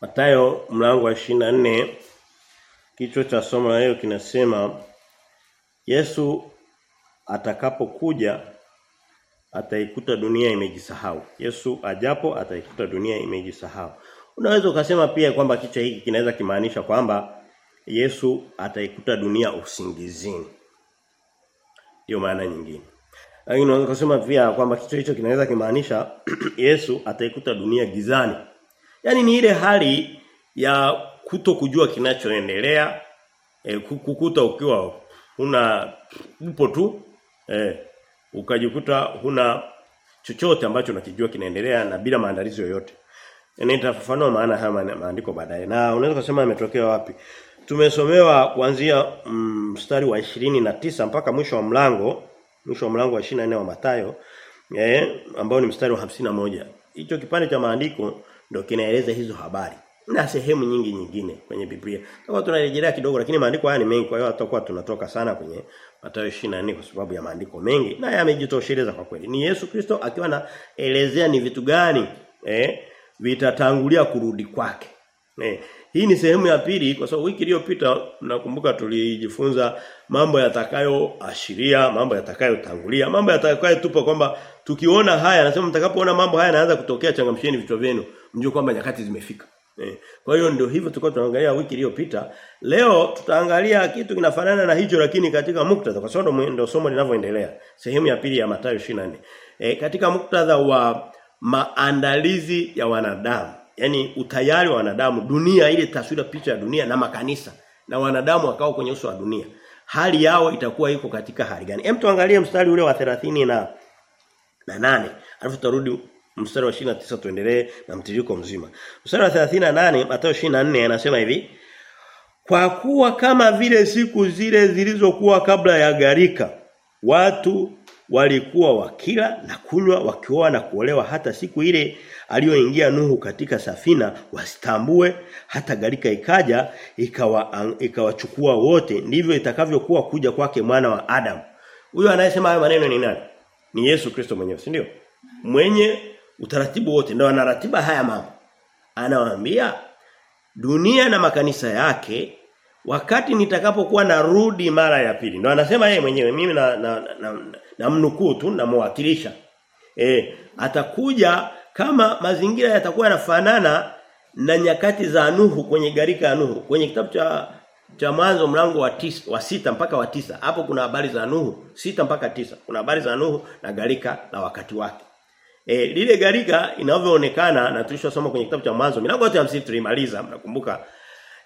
Mathayo mlango wa 24 kichwa cha somo la leo kinasema Yesu atakapokuja ataikuta dunia imejisahau. Yesu ajapo ataikuta dunia imejisahau. Unaweza ukasema pia kwamba kichwa hiki kinaweza kimaanisha kwamba Yesu ataikuta dunia usingizini. Hiyo maana nyingine. Lakini unaweza kusema pia kwamba kichwa hicho kinaweza kimaanisha Yesu ataikuta dunia gizani. Yaani ni ile hali ya kuto kujua kinachoendelea, e, kukuta ukiwa una upo tu, e, ukajikuta huna chochote ambacho unakijua kinaendelea na bila maandalizi yoyote. Nitafafanua maana haya maandiko baadaye. Na unaweza kusema yametokea wapi? Tumesomewa kuanzia mstari mm, wa 29 mpaka mwisho wa mlango, mwisho wa mlango wa 24 wa Mathayo, eh ambao ni mstari wa 51. Hicho kipande cha maandiko ndio kinaeleza hizo habari. Na sehemu nyingi nyingine kwenye Biblia. Kama tunarejelea kidogo lakini maandiko haya ni mengi kwa hiyo tutakuwa tunatoka sana kwenye Mathayo 24 kwa sababu ya maandiko mengi na yamejitosheleza kwa kweli. Ni Yesu Kristo akiwa anaelezea ni vitu gani eh vitatangulia kurudi kwake. Eh, hii ni sehemu ya pili kwa sababu wiki iliyopita nakumbuka tulijifunza mambo yatakayoashiria, mambo yatakayotangulia, mambo yatakayotupa kwamba tukiona haya anasema mtakapoona mambo haya yanaanza kutokea changamsheni vichwa vyenu, mjue kwamba nyakati zimefika. Eh, kwa hiyo ndio hivyo tulikuwa tunaangalia wiki iliyopita. Leo tutaangalia kitu kinafanana na hicho lakini katika muktadha kwa sababu ndio somo linavyoendelea. Sehemu ya pili ya Mathayo 24. Eh, katika muktadha wa maandalizi ya wanadamu yani utayari wa wanadamu dunia ile taswira picha ya dunia na makanisa na wanadamu wakao kwenye uso wa dunia hali yao itakuwa iko katika hali gani hem tuangalie mstari ule wa 30 na na nane alafu tutarudi mstari wa 29 tuendelee na mtiririko mzima. Mstari wa 38 Mathayo 24 anasema hivi kwa kuwa kama vile siku zile zilizokuwa kabla ya garika watu walikuwa wakila na kunywa wakioa na kuolewa hata siku ile aliyoingia Nuhu katika safina wasitambue hata garika ikaja ikawa ikawachukua wote ndivyo itakavyokuwa kuja kwake mwana wa Adam huyo anayesema hayo maneno ni nani? Ni Yesu Kristo mwenyewe si ndio? Mwenye utaratibu wote. Ndio anaratiba haya mambo. Anawaambia dunia na makanisa yake wakati nitakapokuwa narudi mara ya pili. Ndio anasema yeye mwenyewe mimi na na, na, na, na mnukuu tu namwakilisha. Eh atakuja kama mazingira yatakuwa yanafanana na nyakati za Nuhu kwenye garika ya Nuhu. Kwenye kitabu cha cha mwanzo mlango wa tisa, wa sita mpaka wa tisa. Hapo kuna habari za Nuhu sita mpaka tisa. Kuna habari za Nuhu na garika na wakati wake E, lile garika inavyoonekana na tulishosoma kwenye kitabu cha mwanzo milango ya msingi tulimaliza mnakumbuka.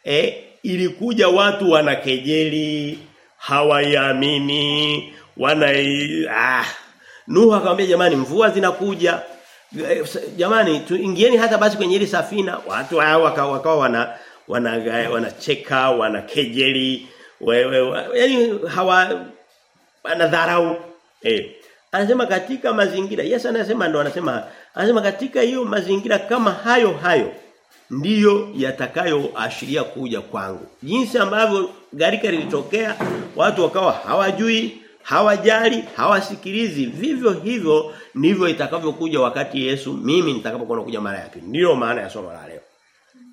E, ilikuja watu wanakejeli hawaiamini wana ah. Nuhu akamwambia jamani mvua zinakuja. Jamani tuingieni hata basi kwenye ile safina. Watu hao wakawa waka wana wana wanacheka wanakejeli wewe yani hawa wanadharau. Eh anasema katika mazingira Yesu anasema ndo anasema anasema katika hiyo mazingira kama hayo hayo ndiyo yatakayoashiria kuja kwangu. Jinsi ambavyo garika lilitokea, watu wakawa hawajui, hawajali, hawasikilizi, vivyo hivyo ndivyo itakavyokuja wakati Yesu mimi nitakapokuwa kuja mara ya pili. Ndiyo maana ya somo la leo.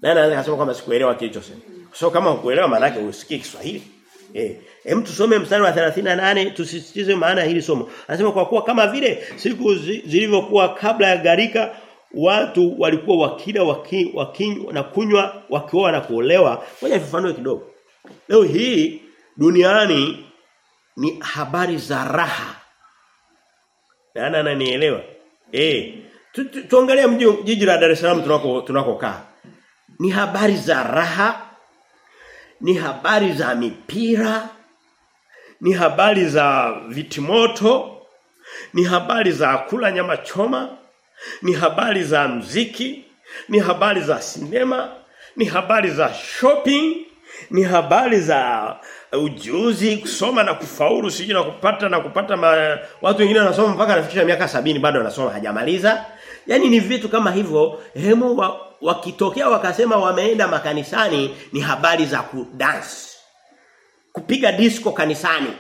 Na anasema kama sikuelewa kilichosema. So kama hukuelewa maana yake usikie Kiswahili. Eh, hem tusome mstari wa 38 tusisitize maana hili somo. Anasema kwa kuwa kama vile siku zilivyokuwa kabla ya garika watu walikuwa wakila waki, waki, na kunywa wakioa na kuolewa. Ngoja nifafanue kidogo. Leo hii duniani ni habari za raha. Nani ananielewa? Eh tu, tu, tuangalie mji jiji la Dar es Salaam tunako tunakokaa. Ni habari za raha ni habari za mipira. Ni habari za vitimoto. Ni habari za kula nyama choma. Ni habari za mziki, ni habari za sinema, ni habari za shopping, ni habari za ujuzi kusoma na kufaulu siji na kupata na kupata ma... watu wengine wanasoma mpaka anafikisha miaka sabini bado anasoma hajamaliza. yani ni vitu kama hivyo. Hemo wa, wakitokea wakasema wameenda makanisani ni habari za kudance. Kupiga disco kanisani.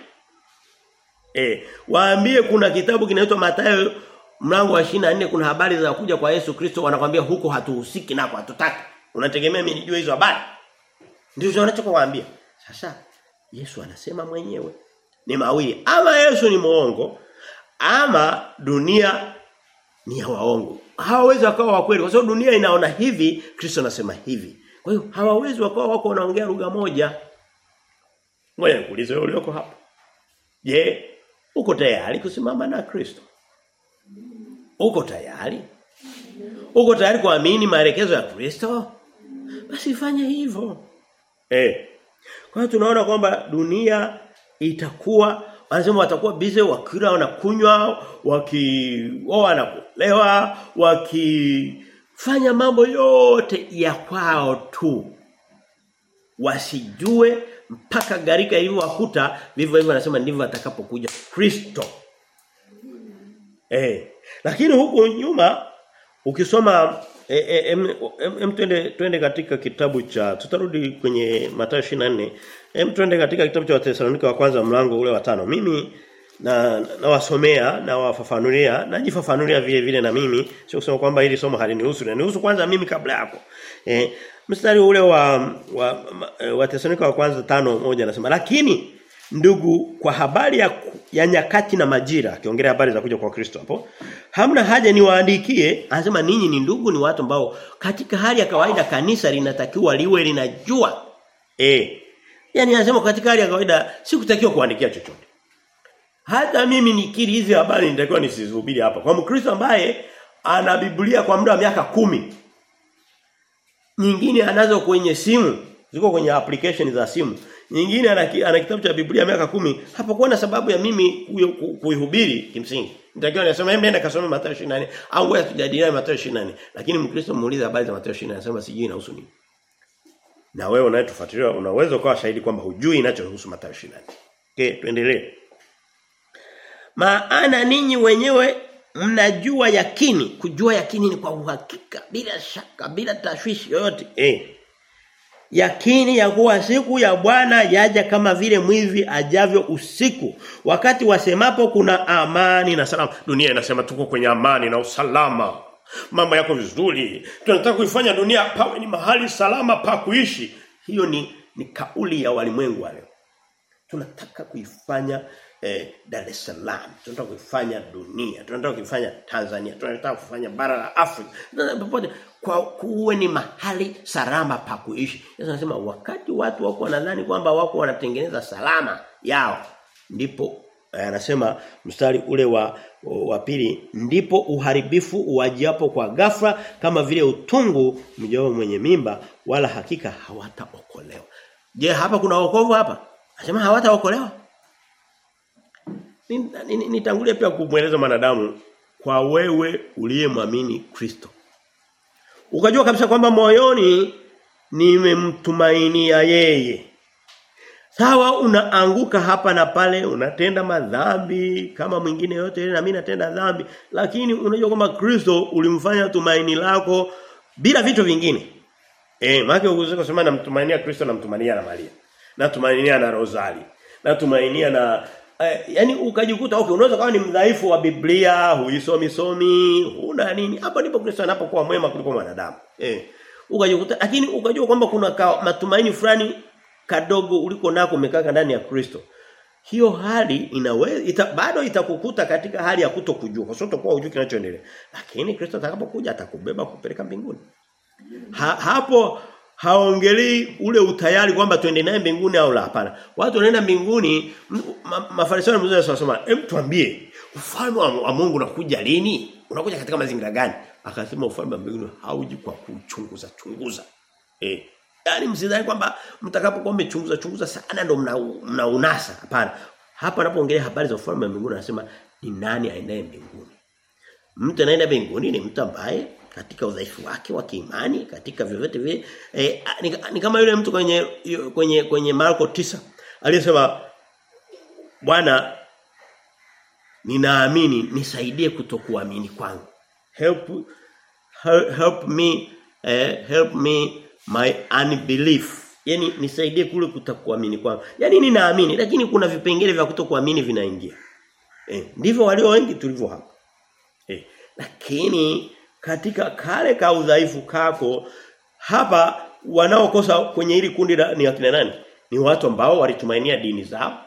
Eh, waambie kuna kitabu kinaitwa Mathayo mlango wa 24 kuna habari za kuja kwa Yesu Kristo wanakwambia huko hatuhusiki nako hatutaki. Unategemea mimi nijue hizo habari? Ndio wanachokuambia. Sasa Yesu anasema mwenyewe ni mawili. Ama Yesu ni muongo ama dunia ni ya waongo. Hawawezi wakawa wa kweli kwa sababu dunia inaona hivi, Kristo anasema hivi. Kwa hiyo hawawezi wakawa wako wanaongea lugha moja. Ngoja nikuulize wewe ulioko hapa. Je, uko tayari kusimama na Kristo? Uko tayari? Uko tayari kuamini maelekezo ya Kristo? Basi fanya hivyo. Eh. Kwa hiyo tunaona kwamba dunia itakuwa wanasema watakuwa bize wakila wanakunywa, wakioa na kulewa, wakifanya mambo yote ya kwao tu. Wasijue mpaka garika ilivyowakuta vivyo hivyo anasema ndivyo atakapokuja Kristo. Eh. Lakini huku nyuma ukisoma em e, em, em, em twende twende katika kitabu cha tutarudi kwenye Mathayo 24. Em twende katika kitabu cha Wathesalonike wa kwanza mlango ule wa tano. Mimi na nawasomea na wafafanulia najifafanulia vile vile na mimi sio kusema kwamba hili somo halinihusu na nihusu kwanza mimi kabla yako. Eh mstari ule wa wa, wa Thesalonika wa kwanza tano moja nasema lakini ndugu kwa habari ya, ya nyakati na majira akiongelea habari za kuja kwa Kristo hapo hamna haja niwaandikie anasema ninyi ni ndugu ni watu ambao katika hali ya kawaida kanisa linatakiwa liwe linajua. Eh yani anasema katika hali ya kawaida sikutakiwa kuandikia chochote. Hata mimi nikiri hizi habari nitakiwa nisizihubiri hapa. Kwa Mkristo ambaye ana Biblia kwa muda wa miaka kumi nyingine anazo kwenye simu ziko kwenye application za simu nyingine ana, ana kitabu cha Biblia miaka kumi. Hapakuwa na sababu ya mimi kuihubiri kimsingi. Nitakiwa nasema hebu nenda kasome Mathayo 24 au wewe tujadiliane Mathayo 24 lakini Mkristo muulize habari za Mathayo 24 anasema sijui inahusu nini. Na wewe unayetufuatilia unaweza kuwa shahidi kwamba hujui inachohusu Mathayo 24 okay tuendelee. Maana ninyi wenyewe mnajua yakini. Kujua yakini ni kwa uhakika bila shaka bila tashwishi yoyote. Eh yakini ya kuwa siku ya Bwana yaja kama vile mwivi ajavyo usiku. Wakati wasemapo kuna amani na salama. Dunia inasema tuko kwenye amani na usalama. Mambo yako vizuri. Tunataka kuifanya dunia pawe ni mahali salama pa kuishi. Hiyo ni ni kauli ya walimwengu wale. Tunataka kuifanya eh, Dar es Salaam. Tunataka kuifanya dunia tunataka kuifanya Tanzania tunataka kufanya bara la Afrika. Popote. Kwa kuwe ni mahali salama pa kuishi. Yesu anasema wakati watu wako wanadhani kwamba wako wanatengeneza salama yao ndipo anasema mstari ule wa wa pili ndipo uharibifu uwajiapo kwa ghafla kama vile utungu mjao mwenye mimba wala hakika hawataokolewa. Je hapa kuna wokovu hapa? Anasema hawataokolewa nitangulia pia kumweleza mwanadamu kwa wewe uliyemwamini Kristo. Ukajua kabisa kwamba moyoni nimemtumainia yeye. Sawa unaanguka hapa na pale, unatenda madhambi kama mwingine yote na mimi natenda dhambi, lakini unajua kwamba Kristo ulimfanya tumaini lako bila vitu vingine. Eh, maana ukuzi kusema namtumainia Kristo namtumainia na Maria. Natumainia na Rosali. Natumainia na eh, yani ukajikuta okay unaweza kama ni mdhaifu wa Biblia, huisomi somi, huna nini. Hapo ndipo Kristo anapokuwa mwema kuliko mwanadamu. Eh. Ukajikuta lakini ukajua kwamba kuna ka, matumaini fulani kadogo uliko nako umekaa ndani ya Kristo. Hiyo hali inaweza ita, bado itakukuta katika hali ya kutokujua kwa sababu utakuwa hujui kinachoendelea. Lakini Kristo atakapokuja atakubeba kupeleka mbinguni. Ha, hapo haongelei ule utayari kwamba twende naye mbinguni au la hapana. Watu wanaenda mbinguni ma, na mzee wasema, "Hem tuambie, ufalme wa, Mungu unakuja lini? Unakuja katika mazingira gani?" Akasema ufalme wa mbinguni hauji kwa kuchunguza chunguza. Eh. Yaani msidhani kwamba mtakapokuwa mmechunguza chunguza sana ndo mnaunasa. Mna hapana. Hapa anapoongelea habari za ufalme wa mbinguni anasema ni nani aendaye mbinguni? Mtu anaenda mbinguni ni mtu ambaye katika udhaifu wake wa kiimani katika vyovyote vile. Eh, ni, ni kama yule mtu kwenye kwenye kwenye Marko 9 aliyesema Bwana ninaamini nisaidie kutokuamini kwangu. Help help me eh, help me my unbelief. Yani nisaidie kule kutokuamini kwangu. Yani ninaamini lakini kuna vipengele vya kutokuamini vinaingia. Eh, ndivyo walio wengi tulivyo hapa. Eh, lakini katika kale ka udhaifu kako hapa wanaokosa kwenye hili kundi ni akina nani? Ni watu ambao walitumainia dini zao,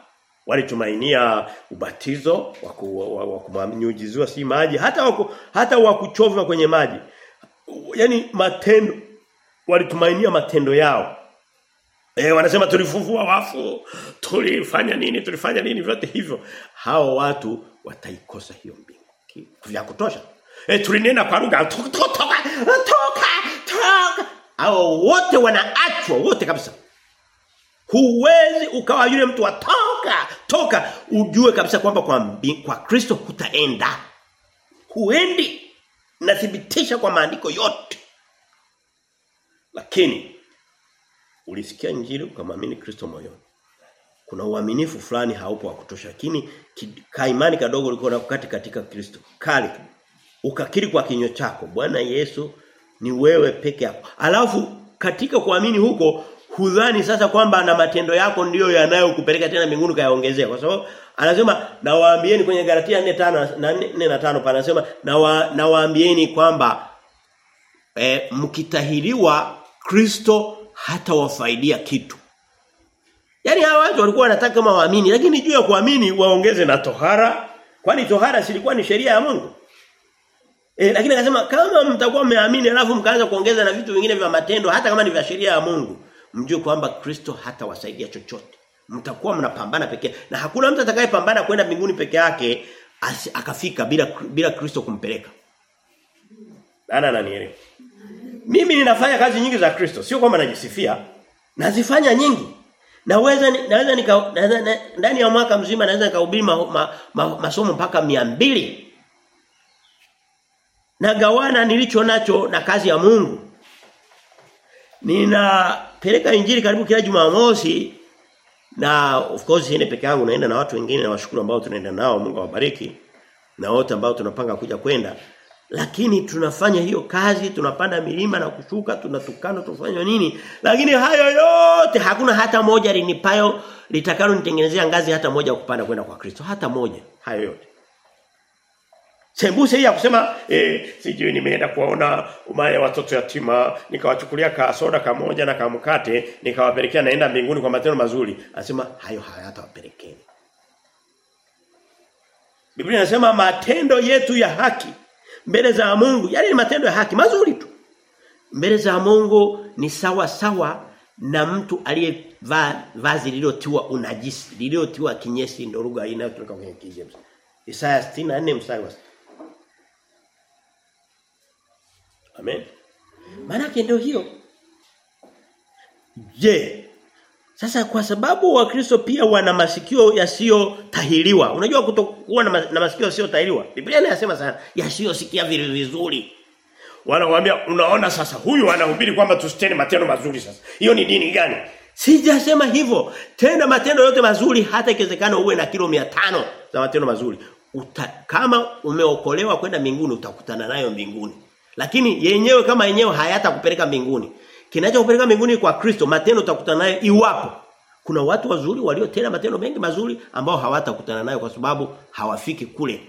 walitumainia ubatizo wa kumnyujiziwa si maji, hata waku, hata wa kuchovwa kwenye maji. Yaani matendo walitumainia matendo yao. Eh wanasema tulifufua wafu, tulifanya nini, tulifanya nini vyote hivyo. Hao watu wataikosa hiyo mbingu. Vya kutosha. Eh tulinena kwa lugha toka toka toka toka. au wote wanaachwa wote kabisa. Huwezi ukawa yule mtu watoka toka ujue kabisa kwamba kwa mbi, kwa Kristo hutaenda. Huendi. Nathibitisha kwa maandiko yote. Lakini ulisikia injili ukamwamini Kristo moyoni. Kuna uaminifu fulani haupo wa kutosha lakini kaimani kadogo ulikuwa kukati katika Kristo. Kali. Ukakiri kwa kinywa chako Bwana Yesu ni wewe peke yako. Alafu katika kuamini huko hudhani sasa kwamba na matendo yako ndiyo yanayokupeleka tena mbinguni kayaongezea kwa sababu anasema nawaambieni kwenye Galatia 4:5 na 4 na 5 panasema nawaambieni kwamba e, mkitahiriwa Kristo hata wafaidia kitu. Yaani hawa watu walikuwa wanataka kama waamini lakini juu ya kuamini waongeze na tohara kwani tohara silikuwa ni sheria ya Mungu. E, lakini akasema kama mtakuwa mmeamini alafu mkaanza kuongeza na vitu vingine vya matendo hata kama ni vya sheria ya Mungu mjue kwamba Kristo hatawasaidia chochote. Mtakuwa mnapambana pekee na hakuna mtu atakayepambana kwenda mbinguni peke yake akafika bila bila Kristo kumpeleka. Ana ananielewa. Mimi ninafanya kazi nyingi za Kristo, sio kwamba najisifia. Nazifanya nyingi. Naweza naweza nika ndani ya mwaka mzima naweza nikahubiri ma, ma, ma, masomo mpaka mbili Nagawana nilicho nacho na kazi ya Mungu. Ninapeleka injili karibu kila Jumamosi na of course siende peke yangu naenda na watu wengine na washukuru ambao tunaenda nao Mungu awabariki na wote ambao tunapanga kuja kwenda. Lakini tunafanya hiyo kazi tunapanda milima na kushuka tunatukana tufanya nini? Lakini hayo yote hakuna hata moja linipayo litakalo nitengenezea ngazi hata moja kupanda kwenda kwa Kristo. Hata moja hayo yote Sembuse hii ya kusema eh sijui nimeenda kuwaona umaya watoto yatima nikawachukulia ka soda kamoja na kamkate nikawapelekea naenda mbinguni kwa matendo mazuri. Anasema hayo hayatawapelekeni Biblia inasema matendo yetu ya haki mbele za Mungu yani ni matendo ya haki mazuri tu. Mbele za Mungu ni sawa sawa na mtu aliyevaa vazi lililotiwa unajisi lililotiwa kinyesi ndio lugha inayotumika kwenye King Isaya 64 mstari wa Amen. Maana ndio hiyo. Je, sasa kwa sababu wakristo pia wana masikio yasiyotahiriwa. Unajua kutokuwa na, masikio yasiyotahiriwa. Biblia inasema sana yasiyosikia vizuri. Wanawaambia unaona sasa huyu anahubiri kwamba tusitende matendo mazuri sasa. Hiyo ni dini gani? Sijasema hivyo. Tenda matendo yote mazuri hata ikiwezekana uwe na kilo 500 za matendo mazuri. Uta, kama umeokolewa kwenda mbinguni utakutana nayo mbinguni. Lakini yenyewe kama yenyewe hayatakupeleka mbinguni. Kinachokupeleka mbinguni kwa Kristo matendo utakutana nayo iwapo kuna watu wazuri waliotenda matendo mengi mazuri ambao hawatakutana nayo kwa sababu hawafiki kule.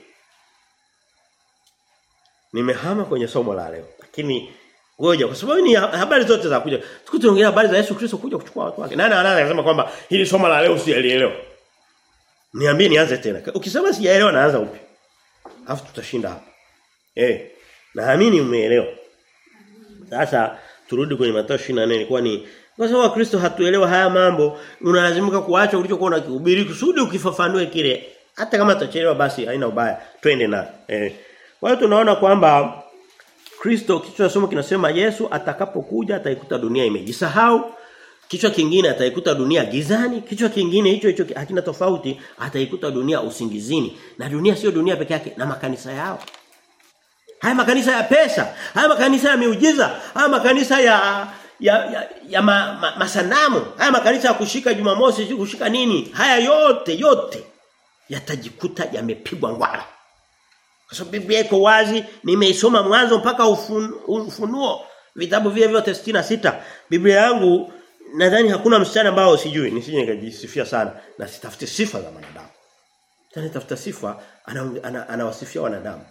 Nimehama kwenye somo la leo lakini ngoja kwa sababu ni habari zote za kuja. Tukutuongelea habari za Yesu Kristo kuja kuchukua watu wake. Nani anaanza kusema kwamba hili somo la leo usielewe. Niambie nianze tena. Ukisema sijaelewa naanza upi? Alafu tutashinda hapa. Eh. Naamini umeelewa. Sasa turudi kwenye Mathayo 24 ilikuwa ni kwa sababu Kristo hatuelewa haya mambo, unalazimika kuacha ulichokuwa unakihubiri kusudi ukifafanue kile. Hata kama tutachelewa basi haina ubaya. Twende na. Eh. Kwa hiyo tunaona kwamba Kristo kichwa somo kinasema Yesu atakapokuja ataikuta dunia imejisahau. Kichwa kingine ataikuta dunia gizani, kichwa kingine hicho hicho hakina tofauti, ataikuta dunia usingizini. Na dunia sio dunia peke yake na makanisa yao. Haya makanisa ya pesa, haya makanisa ya miujiza, haya makanisa ya ya, ya, ya ma, ma, masanamu, haya makanisa ya kushika Jumamosi, kushika nini? Haya yote yote yatajikuta yamepigwa ngwara. Kwa sababu Biblia iko wazi, nimeisoma mwanzo mpaka ufun, ufunuo vitabu vile vyote sita Biblia yangu nadhani hakuna msichana ambao sijui, nisije nikajisifia sana na sitafute sifa za wanadamu. Tena tafuta sifa anawasifia ana, ana wanadamu.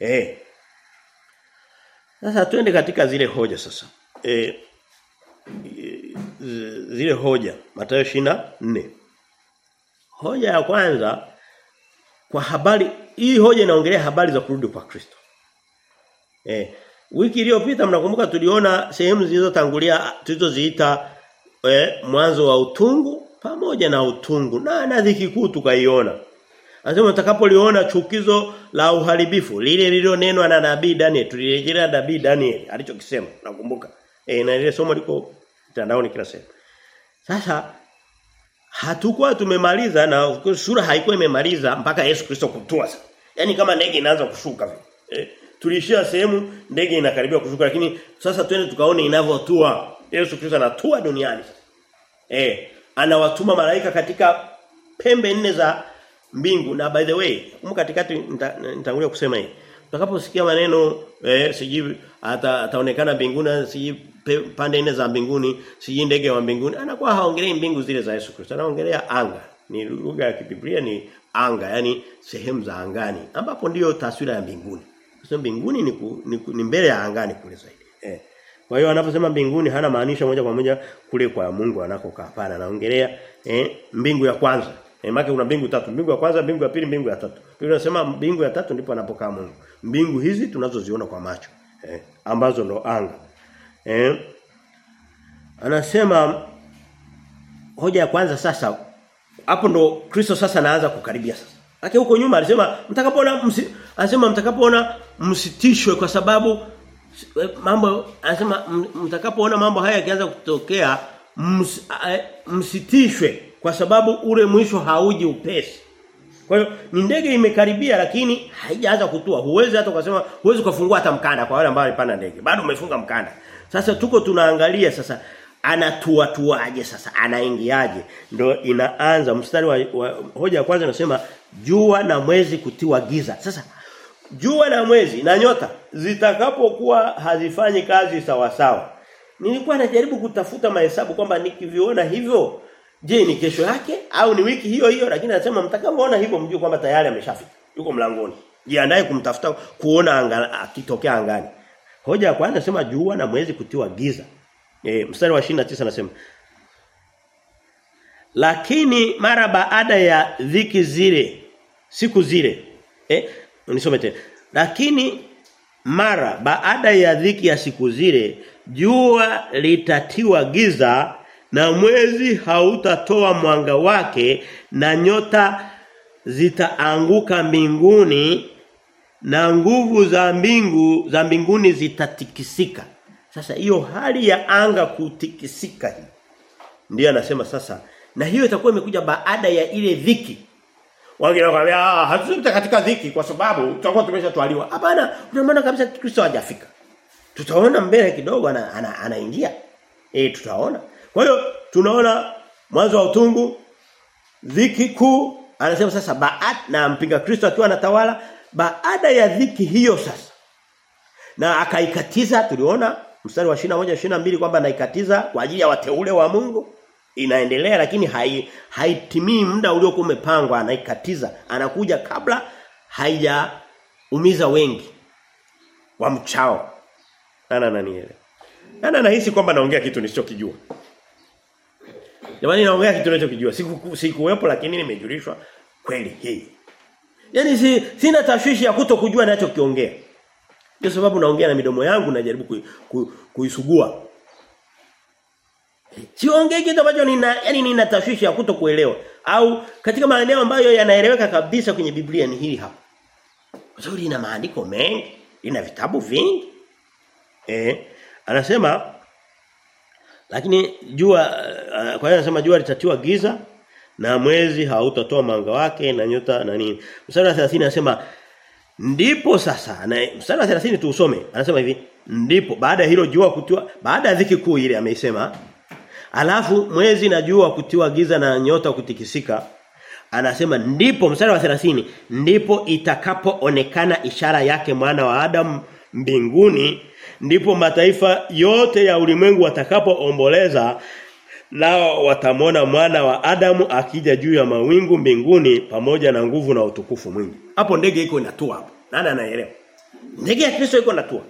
Eh. Sasa twende katika zile hoja sasa. e, zile hoja Mathayo 24 hoja ya kwanza kwa habari hii hoja inaongelea habari za kurudi kwa Kristo eh wiki iliyopita mnakumbuka tuliona sehemu zilizotangulia tulizoziita eh, mwanzo wa utungu pamoja na utungu na na dhiki kuu tukaiona Anasema utakapoliona chukizo la uharibifu lile lililonenwa na nabii Daniel tulirejelea nabii Daniel alichokisema nakumbuka. Eh na ile somo liko mtandaoni kila sehemu. Sasa hatukuwa tumemaliza na sura haikuwa imemaliza mpaka Yesu Kristo kutua sasa. Yaani kama ndege inaanza kushuka. Vile eh, tulishia sehemu ndege inakaribia kushuka lakini sasa twende tukaone inavyotua. Yesu Kristo anatua duniani. Eh anawatuma malaika katika pembe nne za mbingu. Na by the way huko katikati nitangulia nita kusema hii. Utakaposikia maneno eh siji ata, ataonekana mbinguni siji pande nne za mbinguni siji ndege wa mbinguni anakuwa haongelei mbingu zile za Yesu Kristo anaongelea anga. Ni lugha ya kibiblia ni anga yani sehemu za angani ambapo ndiyo taswira ya mbinguni. Sasa mbinguni ni, ku, ni, ku, ni mbele ya angani kule zaidi eh. Kwa hiyo anaposema mbinguni hana maanisha moja kwa moja kule kwa Mungu anakokaa. Hapana anaongelea eh mbingu ya kwanza Eh maana kuna mbingu tatu. Mbingu ya kwanza, mbingu ya pili, mbingu ya tatu. Biblia inasema mbingu ya tatu ndipo anapokaa Mungu. Mbingu hizi tunazoziona kwa macho. Eh ambazo ndo anga. Eh Anasema hoja ya kwanza sasa hapo ndo Kristo sasa anaanza kukaribia sasa. Lakini huko nyuma alisema mtakapoona msi, anasema mtakapoona msitishwe kwa sababu mambo anasema mtakapoona mambo haya yakianza kutokea ms, msitishwe kwa sababu ule mwisho hauji upesi. Kwa hiyo ni ndege imekaribia lakini haijaanza kutua. Huwezi hata ukasema huwezi kufungua hata mkanda kwa wale ambao walipanda ndege. Bado umefunga mkanda. Sasa tuko tunaangalia sasa anatua tuaje sasa anaingiaje ndio inaanza mstari wa, wa hoja ya kwanza inasema jua na mwezi kutiwa giza sasa jua na mwezi na nyota zitakapokuwa hazifanyi kazi sawa sawa nilikuwa najaribu kutafuta mahesabu kwamba nikiviona hivyo je ni kesho yake? Au ni wiki hiyo hiyo? Lakini anasema mtakapoona hivyo mjue kwamba tayari ameshafika. Yuko mlangoni. Jiandae kumtafuta kuona anga, akitokea angani. Hoja ya kwanza nasema jua na mwezi kutiwa giza. E, mstari wa 29 anasema Lakini mara baada ya dhiki zile siku zile eh nisome tena lakini mara baada ya dhiki ya siku zile jua litatiwa giza na mwezi hautatoa mwanga wake na nyota zitaanguka mbinguni na nguvu za mbingu za mbinguni zitatikisika sasa hiyo hali ya anga kutikisika hii. Ndiyo anasema sasa na hiyo itakuwa imekuja baada ya ile dhiki. Wengine wakamwambia ah katika dhiki kwa sababu tutakuwa tumeshatwaliwa. Hapana, unaona kabisa Kristo hajafika. Tutaona mbele kidogo anaingia. ana, ana. Eh tutaona. Kwa hiyo tunaona mwanzo wa utungu dhiki kuu anasema sasa baada na mpinga Kristo akiwa anatawala baada ya dhiki hiyo sasa na akaikatiza tuliona mstari wa 21 22 kwamba anaikatiza kwa ajili ya wateule wa Mungu inaendelea lakini hai haitimii muda uliokuwa umepangwa anaikatiza anakuja kabla haijaumiza wengi wa mchao. Nana nanielewa nana nahisi kwamba naongea kitu nisichokijua Jamani naongea kitu ninachokijua siku sikuwepo lakini nimejulishwa kweli hii Yaani si, sina tashwishi ya kutokujua ninachokiongea ndio sababu naongea na midomo yangu najaribu kui, kui, kuisugua. Siongei kitu ambacho nina yani nina tashwishi ya kutokuelewa au katika maeneo ambayo yanaeleweka kabisa kwenye Biblia ni hili hapa. Kwa sababu lina maandiko mengi, lina vitabu vingi. Eh, anasema lakini jua uh, kwa hiyo anasema jua litatiwa giza na mwezi hautatoa mwanga wake na nyota na nini. Mstari wa 30 anasema Ndipo sasa na mstari wa 30 tuusome. Anasema hivi, ndipo baada ya hilo jua kutiwa baada ya dhiki kuu ile ameisema. Alafu mwezi na jua kutiwa giza na nyota kutikisika. Anasema ndipo mstari wa 30 ndipo itakapoonekana ishara yake mwana wa Adam mbinguni ndipo mataifa yote ya ulimwengu watakapoomboleza nao watamwona mwana wa Adamu akija juu ya mawingu mbinguni pamoja na nguvu na utukufu mwingi. Hapo ndege iko inatua hapo. Nani anaelewa? Ndege ya Kristo iko inatua.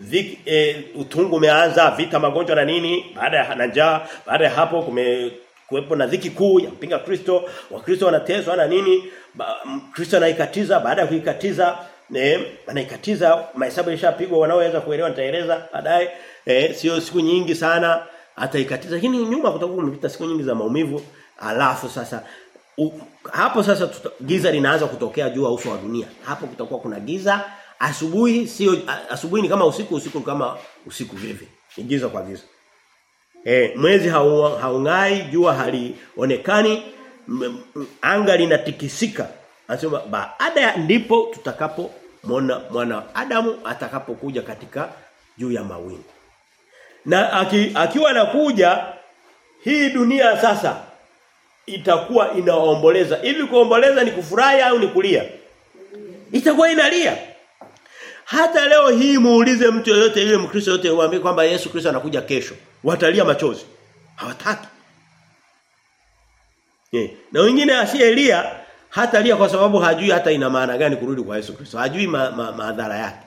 Vik, e, utungu umeanza vita magonjwa na nini baada ya njaa baada ya hapo kume kuwepo na dhiki kuu ya mpinga Kristo wakristo wanateswa na nini ba, Kristo anaikatiza baada ya kuikatiza eh anaikatiza mahesabu yashapigwa wanaoweza kuelewa nitaeleza baadaye. Eh sio siku nyingi sana ataikatiza lakini nyuma kutakuwa kumepita siku nyingi za maumivu. Alafu sasa u, hapo sasa tuta, giza linaanza kutokea juu uso wa dunia. Hapo kutakuwa kuna giza. Asubuhi sio asubuhi ni kama usiku usiku kama usiku vile ni giza kwa giza. Eh mwezi haungai jua halionekani anga linatikisika anasema baada ya ndipo tutakapo mwana mwana Adamu atakapokuja katika juu ya mawingu. Na aki, akiwa anakuja hii dunia sasa itakuwa inaomboleza. Hivi kuomboleza ni kufurahi au ni kulia? Itakuwa inalia. Hata leo hii muulize mtu yoyote yule mkristo yote uambie kwamba Yesu Kristo anakuja kesho. Watalia machozi. Hawataki. Yeah. na wengine asiyelia hata lia kwa sababu hajui hata ina maana gani kurudi kwa Yesu Kristo. Hajui madhara ma, ma, yake.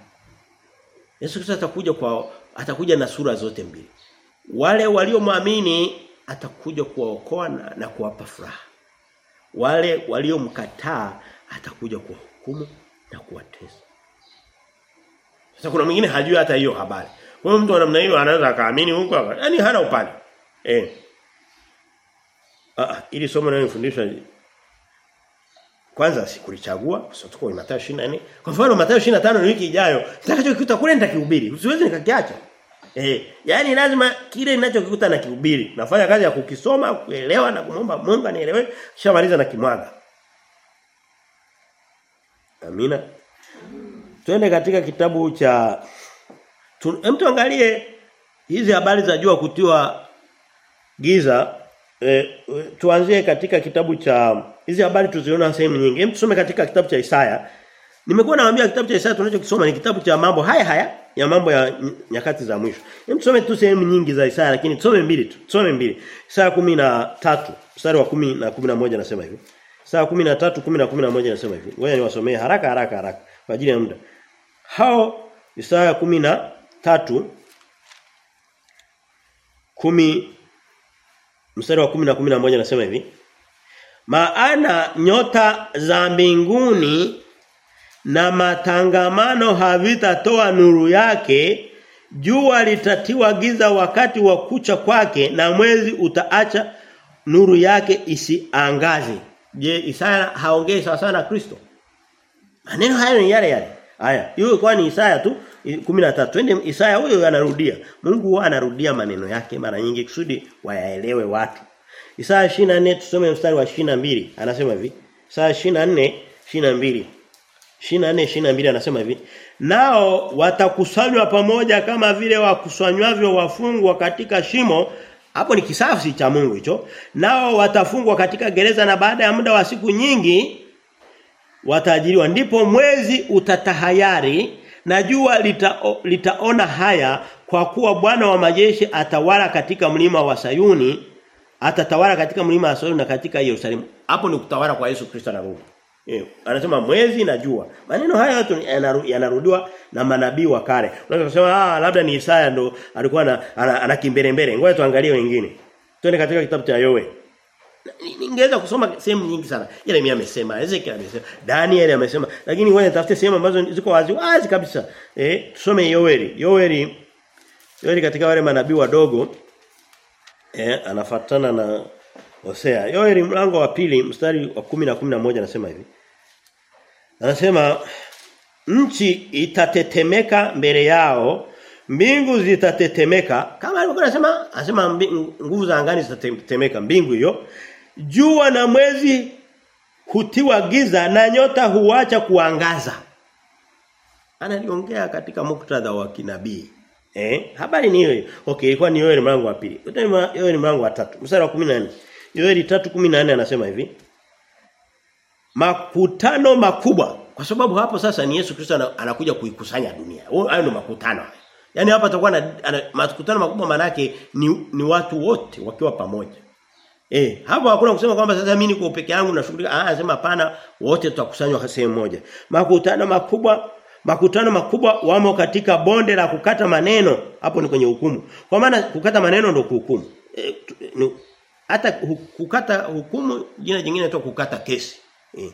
Yesu Kristo atakuja kwa atakuja na sura zote mbili. Wale waliomwamini atakuja kuwaokoa na, na kuwapa furaha. Wale waliomkataa atakuja kuwahukumu na kuwatesa. Sasa kuna mwingine hajui hata hiyo habari. Kwa mtu wa namna hiyo anaweza akaamini huko yani hana upande eh. Ah ili somo linalofundishwa kwanza sikulichagua sio tuko Mathayo 24 kwa mfano Mathayo 25 ni wiki ijayo. Nitakachokikuta kule nitakihubiri. Usiwezi nikakiacha. Eh yani lazima kile ninachokikuta na kihubiri nafanya kazi ya kukisoma kuelewa na kumomba Mungu anielewe kishamaliza na kimwaga. Amina. Twende katika kitabu cha tu, angalie hizi habari za jua kutiwa giza. E, tuanzie katika kitabu cha hizi habari tuziona sehemu nyingi. Hem tusome katika kitabu cha Isaya. Nimekuwa nawaambia kitabu cha Isaya tunachokisoma ni kitabu cha mambo haya haya ya mambo ya nyakati za mwisho. Hem tusome tu sehemu nyingi za Isaya lakini tusome mbili tu. Tusome mbili. Isaya 13 mstari wa 10 na 11 nasema hivi. Isaya 13 10 na 11 nasema hivi. Ngoja niwasomee haraka haraka haraka kwa ajili ya muda. Hao Isaya 13 kumi mstari wa 10 na 11 nasema hivi maana nyota za mbinguni na matangamano havitatoa nuru yake. Jua litatiwa giza wakati wa kucha kwake na mwezi utaacha nuru yake isiangaze. Je Isaya haongei sawa sana Kristo? Maneno hayo ni yale yale. Haya hiyo kwa ni Isaya tu 13 twende Isaya huyo anarudia. Mungu anarudia maneno yake mara nyingi kusudi wayaelewe watu Isaya 24 tusome mstari wa 22 anasema hivi. Isaya 24 22 24 22 anasema hivi. Nao watakusanywa pamoja kama vile wakusanywavyo wafungwa katika shimo. Hapo ni kisasi cha Mungu hicho. Nao watafungwa katika gereza na baada ya muda wa siku nyingi wataajiriwa. Ndipo mwezi utatahayari na jua lita, litaona haya kwa kuwa Bwana wa majeshi atawala katika mlima wa Sayuni atatawala katika mlima wa na katika Yerusalemu hapo ni kutawala kwa Yesu Kristo anarudi Eh, anasema mwezi na jua. Maneno haya yanarudiwa na manabii wa kale. Unaweza kusema ah labda ni Isaya ndo alikuwa ana, anakimbelembele. ana. Ngoja tuangalie wengine. Twende katika kitabu cha Yowe. Ningeweza kusoma sehemu nyingi sana. Yeremia amesema, Ezekiel amesema, Daniel amesema, lakini wewe tafute sehemu ambazo ziko wazi wazi kabisa. Eh, tusome Yoeli. Yoeli Yoeli katika wale manabii wadogo eh anafatana na Hosea. Yoeli mlango wa pili mstari wa 10 na 11 anasema hivi. Anasema nchi itatetemeka mbele yao, mbingu zitatetemeka. Kama alivyokuwa anasema, anasema nguvu za angani zitatetemeka mbingu hiyo. Jua na mwezi hutiwa giza na nyota huacha kuangaza. Analiongea katika muktadha wa kinabii. Eh, habari ni hiyo. Okay, ilikuwa ni Yoeli mlango wa pili. Yoeli mlango wa tatu mstari wa 14. Yoeli 3:14 anasema hivi. Makutano makubwa. Kwa sababu hapo sasa ni Yesu Kristo anakuja kuikusanya dunia. Hayo ndio makutano. Yaani hapa atakuwa na makutano makubwa manake ni, ni watu wote wakiwa pamoja. Eh, hapo hakuna kusema kwamba sasa mimi niko peke yangu na shughuli. Ah, anasema hapana, wote tutakusanywa sehemu moja. Makutano makubwa makutano makubwa wamo katika bonde la kukata maneno. Hapo ni kwenye hukumu. Kwa maana kukata maneno ndio kuhukumu. E, ni- hata kukata hukumu jina jingine tu kukata kesi. E.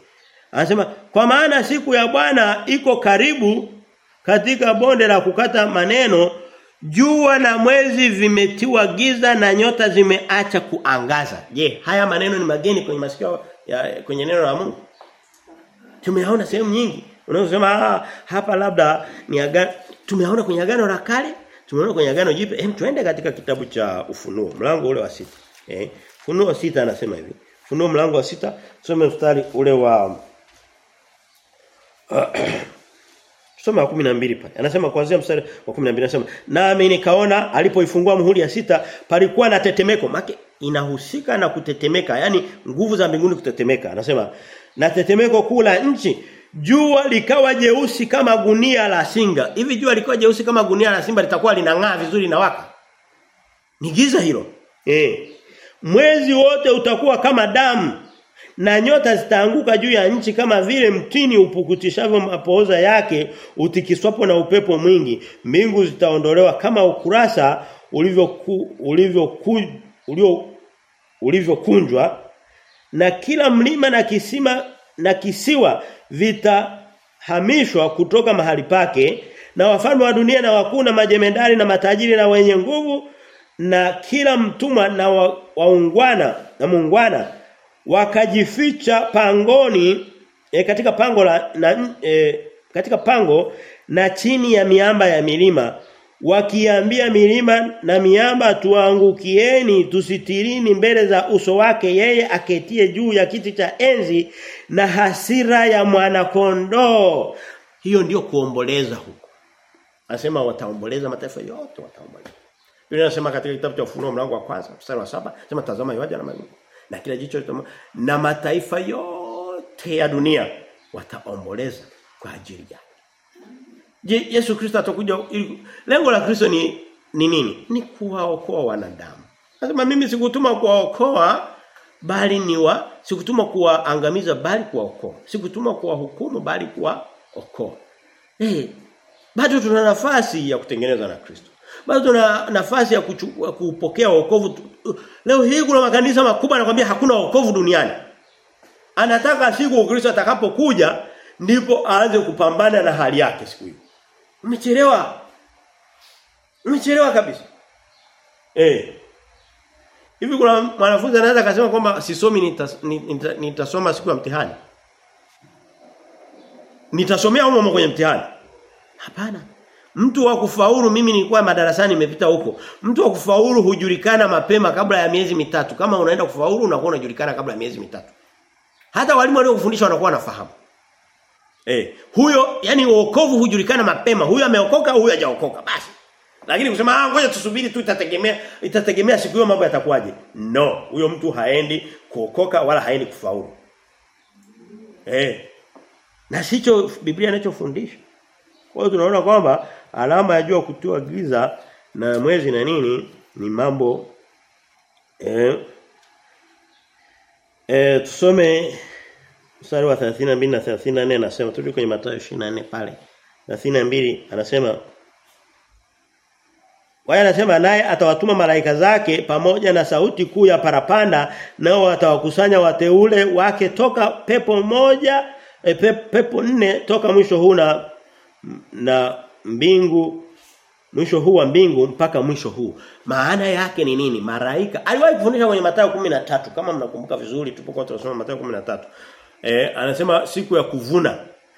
anasema kwa maana siku ya Bwana iko karibu katika bonde la kukata maneno jua na mwezi vimetiwa giza na nyota zimeacha kuangaza. Je haya maneno ni mageni kwenye masikio kwenye neno la Mungu? Tumeyaona sehemu nyingi unaweza ah, hapa labda ni agano tumeona kwenye agano la kale tumeona kwenye agano jipya hem tuende katika kitabu cha ufunuo mlango ule wa sita eh ufunuo sita anasema hivi ufunuo mlango wa sita tusome mstari ule wa Tusome wa 12 pale. Anasema kuanzia mstari wa 12 anasema nami nikaona alipoifungua muhuri ya sita palikuwa na tetemeko. Make inahusika na kutetemeka, yani nguvu za mbinguni kutetemeka. Anasema na tetemeko kuu la nchi jua likawa jeusi kama gunia la singa. Hivi jua likawa jeusi kama gunia la simba litakuwa linang'aa vizuri na waka. Ni giza hilo. Eh. Mwezi wote utakuwa kama damu na nyota zitaanguka juu ya nchi kama vile mtini upukutishavyo mapooza yake utikiswapo na upepo mwingi mbingu zitaondolewa kama ukurasa ulivyoku ulivyoku ulio ulivyokunjwa na kila mlima na kisima na kisiwa vitahamishwa kutoka mahali pake na wafalme wa dunia na wakuu na majemendari na matajiri na wenye nguvu na kila mtumwa na wa, waungwana na muungwana wakajificha pangoni e, katika pango la na, e, katika pango na chini ya miamba ya milima wakiambia milima na miamba tuangukieni tusitirini mbele za uso wake yeye aketie juu ya kiti cha enzi na hasira ya mwana kondoo hiyo ndio kuomboleza huko. Anasema wataomboleza mataifa yote wataomboleza. Biblia inasema katika kitabu cha Ufunuo mlango wa kwanza mstari wa saba sema tazama yuaja na mawingu na kila jicho na mataifa yote ya dunia wataomboleza kwa ajili yake. Je, Yesu Kristo atakuja ili lengo la Kristo ni ni nini? Ni kuwaokoa wanadamu. Anasema mimi sikutuma kuwaokoa bali ni wa sikutuma kuwaangamiza bali kuwaokoa. Sikutuma kuwahukumu bali kuwaokoa. Eh, bado tuna nafasi ya kutengeneza na Kristo. Bado tuna nafasi ya kuchu, kupokea wokovu. Leo hii kuna makanisa makubwa yanakuambia hakuna wokovu duniani. Anataka siku Kristo atakapokuja ndipo aanze kupambana na hali yake siku hiyo. Umechelewa. Umechelewa kabisa. Eh. Hivi kuna mwanafunzi anaweza akasema kwamba sisomi nitas, nita, nitasoma siku ya mtihani. Nitasomea humo kwenye mtihani. Hapana. Mtu wa kufaulu mimi nilikuwa madarasani nimepita huko. Mtu wa kufaulu hujulikana mapema kabla ya miezi mitatu. Kama unaenda kufaulu unakuwa unajulikana kabla ya miezi mitatu. Hata walimu waliokufundisha wanakuwa wanafahamu. Eh, huyo yani wokovu hujulikana mapema. Huyo ameokoka, huyo hajaokoka. Basi. Lakini kusema ah ngoja tusubiri tu itategemea itategemea siku hiyo mambo yatakuwaje. No, huyo mtu haendi kuokoka wala haendi kufaulu. Eh. Na sicho Biblia inachofundisha. Kwa hiyo tunaona kwamba alama ya jua kutua giza na mwezi na nini ni mambo eh eh tusome mstari wa 32 na 34 anasema turudi kwenye Mathayo 24 pale. 32 anasema Waya anasema naye atawatuma malaika zake pamoja na sauti kuu ya parapanda nao atawakusanya wateule wake toka pepo moja e, pe, pepo nne toka mwisho huu na na mbingu mwisho huu wa mbingu mpaka mwisho huu. Maana yake ni nini? Malaika. Aliwahi kufundisha kwenye Mathayo 13 kama mnakumbuka vizuri tulipokuwa tunasoma Mathayo 13. Eh anasema siku ya kuvuna.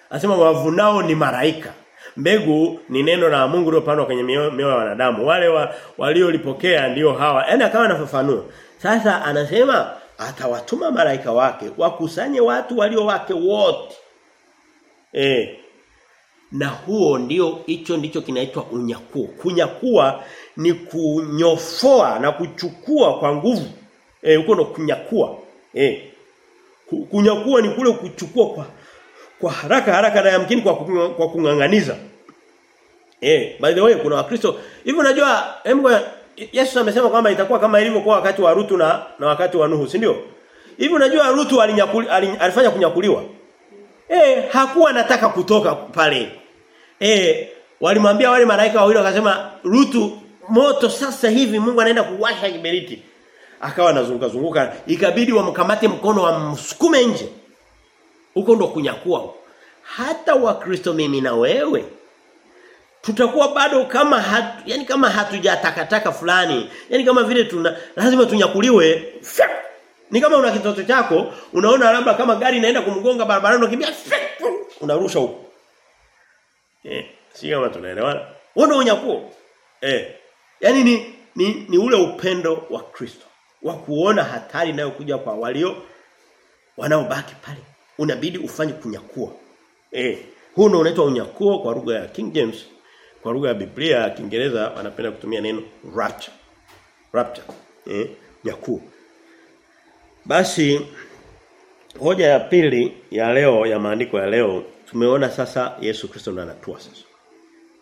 Anasema wavunao ni maraika. Mbegu ni neno la Mungu lilopandwa kwenye mioyo ya wanadamu. Wale wa, waliolipokea ndio hawa. Yaani akawa anafafanua. Sasa anasema atawatuma malaika wake wakusanye watu walio wake wote. Eh na huo ndio hicho ndicho kinaitwa unyakuo. Kunyakua ni kunyofoa na kuchukua kwa nguvu. Eh huko ndo kunyakua. Eh kunyakua ni kule kuchukua kwa kwa haraka haraka na yamkini kwa kwa kunganganiza. Eh by the way kuna wakristo hivi unajua hebu Yesu amesema kwamba itakuwa kama ilivyokuwa wakati wa Rutu na na wakati wa Nuhu, si ndio? Hivi unajua Rutu alinyakuli, alifanya kunyakuliwa? Eh hakuwa anataka kutoka pale. eh walimwambia wale malaika wawili wakasema Rutu moto sasa hivi Mungu anaenda kuwasha kiberiti. Akawa anazunguka zunguka ikabidi wamkamate mkono wa wamsukume nje. Huko ndo kunyakua. Hata wakristo mimi na wewe tutakuwa bado kama hatu, yani kama hatujatakataka fulani. Yani kama vile tuna lazima tunyakuliwe. Ni kama una kitoto chako, unaona labda kama gari inaenda kumgonga barabarani unakimbia unarusha huko. Eh, si kama tunaelewana. Wewe unyakuo. Eh. yani ni, ni ni ule upendo wa Kristo wa kuona hatari inayokuja kwa walio wanaobaki pale. Unabidi ufanye kunyakua. Eh, huu ndio unaitwa unyakuo kwa lugha ya King James. Kwa lugha ya Biblia ya Kiingereza wanapenda kutumia neno rapture. Rapture. Eh, nyakuo. Basi hoja ya pili ya leo ya maandiko ya leo tumeona sasa Yesu Kristo ndo anatua sasa.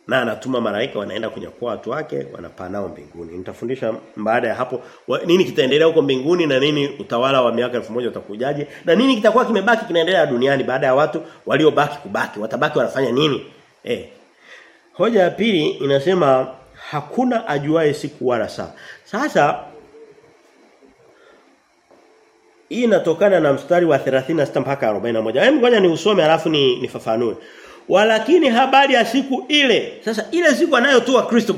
Na anatuma malaika wanaenda kunyakua watu wake wanapaa nao mbinguni. Nitafundisha baada ya hapo wa, nini kitaendelea huko mbinguni na nini utawala wa miaka 1000 utakujaje na nini kitakuwa kimebaki kinaendelea duniani baada ya watu waliobaki kubaki watabaki wanafanya nini? Eh. Hoja ya pili inasema hakuna ajuae siku wala saa. Sasa hii inatokana na mstari wa 36 mpaka 41. Hebu ngoja ni usome alafu ni nifafanue. Walakini habari ya siku ile. Sasa ile siku anayotoa Kristo.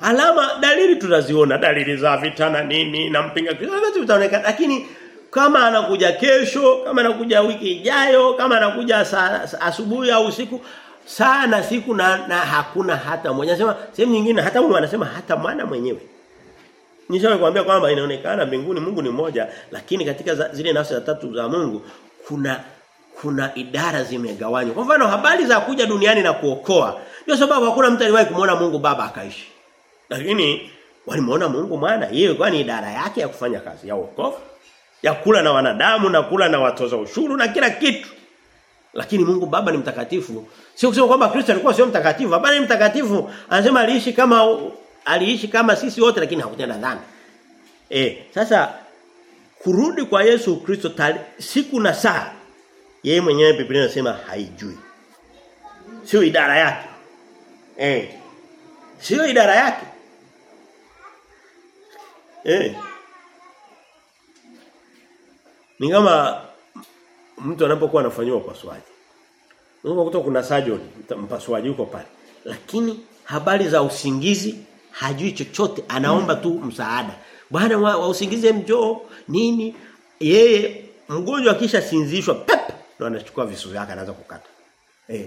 Alama dalili tunaziona dalili za vita na nini na mpinga Kristo vitaonekana lakini kama anakuja kesho, kama anakuja wiki ijayo, kama anakuja asubuhi au usiku sana siku na, na hakuna hata mmoja. Anasema sehemu nyingine hata mmoja anasema hata mwana mwenyewe. Nishawe kuambia kwamba inaonekana mbinguni Mungu ni mmoja lakini katika zile nafsi za tatu za Mungu kuna kuna idara zimegawanywa. Kwa mfano habari za kuja duniani na kuokoa ndio sababu hakuna mtu aliwahi kumuona Mungu Baba akaishi. Lakini walimuona Mungu Mwana, Hiyo ilikuwa ni idara yake ya kufanya kazi ya wokovu, ya kula na wanadamu na kula na watoza ushuru na kila kitu. Lakini Mungu Baba ni mtakatifu. Sio kusema kwamba Kristo alikuwa sio mtakatifu, bali ni mtakatifu. Anasema aliishi kama aliishi kama sisi wote lakini hakutenda dhambi. Eh, sasa kurudi kwa Yesu Kristo siku na saa yeye mwenyewe Biblia inasema haijui. Sio idara yake. Eh. Sio idara yake. Eh. Ni kama mtu anapokuwa anafanywa upasuaji. Unakuta kuna surgeon, mpasuaji yuko pale. Lakini habari za usingizi hajui chochote, anaomba tu msaada. Bwana wa, wa usingizi mjoo nini? Yeye mgonjwa akisha sinzishwa pep ndo anachukua visu vyake anaanza kukata. Eh.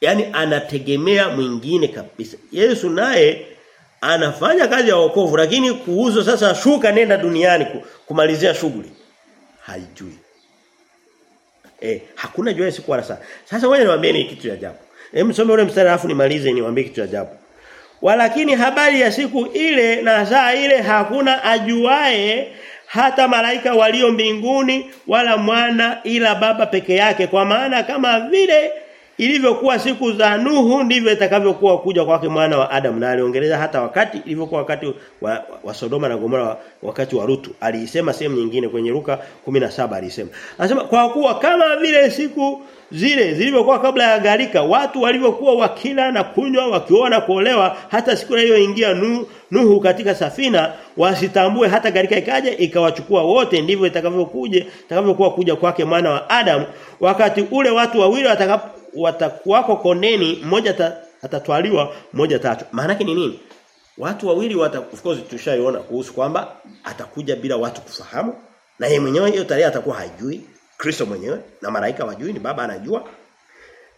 Yaani anategemea mwingine kabisa. Yesu naye anafanya kazi ya wokovu lakini kuuzo sasa shuka nenda duniani kumalizia shughuli. Haijui. Eh, hakuna jua siku wala saa. Sasa wewe niwaambie ni kitu cha ajabu. Hem some ule mstari alafu nimalize niwaambie kitu cha ajabu. Walakini habari ya siku ile na saa ile hakuna ajuae hata malaika walio mbinguni wala mwana ila baba peke yake. Kwa maana kama vile ilivyokuwa siku za Nuhu ndivyo itakavyokuwa kuja kwake mwana wa Adam na aliongeleza hata wakati ilivyokuwa wakati wa, wa, Sodoma na Gomora wakati wa Lutu. Aliisema sehemu nyingine kwenye Luka 17 alisema. Anasema kwa kuwa kama vile siku zile zilivyokuwa kabla ya gharika watu walivyokuwa wakila na kunywa wakioa na kuolewa hata siku iliyoingia Nuhu, Nuhu katika safina wasitambue hata gharika ikaja ikawachukua wote. Ndivyo itakavyokuja itakavyokuwa kuja kwake mwana wa Adam wakati ule watu wawili watakapo watakuwako koneni mmoja atatwaliwa mmoja tatu maana ni nini? Watu wawili wata of course tushaiona kuhusu kwamba atakuja bila watu kufahamu na yeye mwenyewe hiyo tarehe atakuwa hajui. Kristo mwenyewe na malaika wajui ni baba anajua.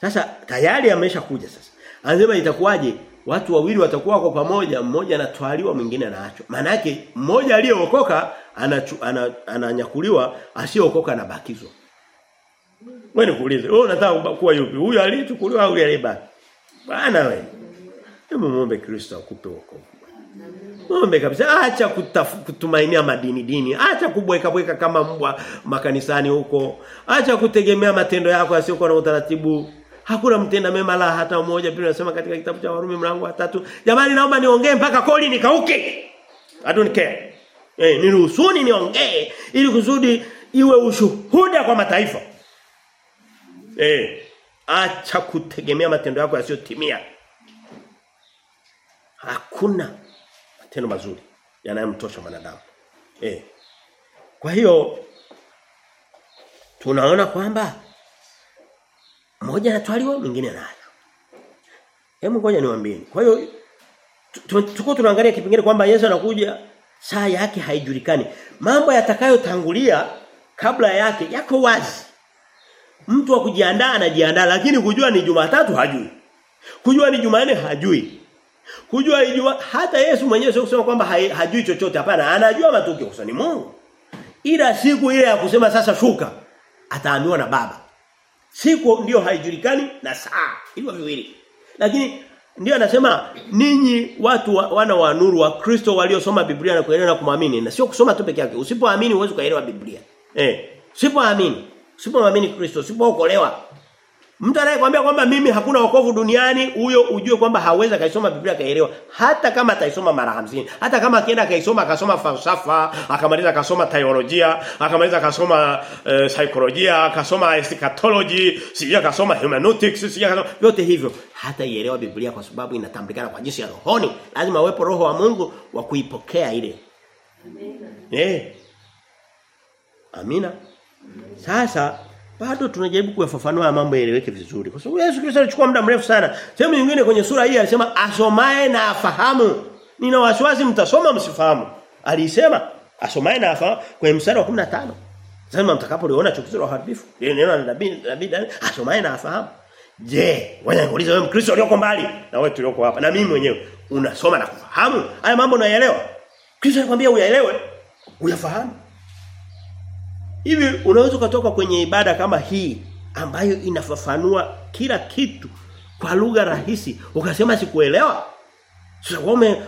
Sasa tayari ameshakuja sasa. Anasema itakuwaje? Watu wawili watakuwa kwa pamoja mmoja anatwaliwa mwingine anaachwa. Maana yake mmoja aliyeokoka ananyakuliwa ana, ana asiyeokoka anabakizwa wewe nikuulize, wewe unataka kuwa yupi? Huyu aliyechukuliwa au aliyebaki? Bana wewe. Hebu muombe Kristo akupe wokovu. Muombe kabisa acha kutumainia madini dini. Acha kubweka bweka kama mbwa makanisani huko. Acha kutegemea matendo yako yasiyokuwa na utaratibu. Hakuna mtenda mema la hata mmoja. Biblia inasema katika kitabu cha Warumi mlango wa tatu Jamani naomba niongee mpaka koli nikauke. I don't care. Eh, niruhusuni niongee ili kuzudi iwe ushuhuda kwa mataifa. Eh. Acha kutegemea matendo yako yasiyotimia. Hakuna matendo mazuri yanayomtosha mwanadamu. Eh. Kwa hiyo tunaona kwamba mmoja anatwaliwa mwingine anaachwa. Hebu ngoja niwaambie. Kwa hiyo tuko tunaangalia kipengele kwamba Yesu anakuja saa yake haijulikani. Mambo yatakayotangulia kabla yake yako wazi. Mtu wa kujiandaa anajiandaa lakini kujua ni Jumatatu hajui. Kujua ni Jumanne hajui. Kujua ijua hata Yesu mwenyewe sio kusema kwamba hajui chochote hapana anajua matukio kwa ni Mungu. Ila siku ile ya kusema sasa shuka ataambiwa na baba. Siku ndiyo haijulikani na saa hivyo viwili. Lakini ndio anasema ninyi watu wa, wana wa nuru wa Kristo waliosoma Biblia na kuelewa na kumwamini na sio kusoma tu peke yake. Usipoamini huwezi kuelewa Biblia. Eh, usipoamini, usipomwamini Kristo, usipookolewa. Mtu anayekwambia kwamba mimi hakuna wokovu duniani, huyo ujue kwamba hawezi kaisoma Biblia kaelewa hata kama ataisoma mara hamsini hata kama akienda kaisoma akasoma falsafa, akamaliza akasoma theolojia, akamaliza akasoma uh, saikolojia, akasoma eschatology, sija akasoma hermeneutics, sija akasoma yote hivyo, hata ielewa Biblia kwa sababu inatambulikana kwa jinsi ya rohoni. Lazima uwepo roho wa Mungu wa kuipokea ile. Amina. Eh. Amina. Sasa bado tunajaribu kuyafafanua mambo yaeleweke vizuri. Kwa sababu Yesu Kristo alichukua muda mrefu sana. Sehemu nyingine kwenye sura hii alisema asomae na afahamu. Nina wasiwasi mtasoma msifahamu. Alisema asomae na afahamu kwenye mstari wa 15. Sasa mtakapoliona chukizo la uharibifu, neno la nabii nabii asomae na afahamu. Je, wewe unauliza wewe Mkristo ulioko mbali na wewe tulioko hapa na mimi mwenyewe unasoma na kufahamu? Haya mambo unayaelewa? Kristo anakuambia uyaelewe, uyafahamu. Hivi unaweza kutoka kwenye ibada kama hii ambayo inafafanua kila kitu kwa lugha rahisi ukasema sikuelewa? Sasa wewe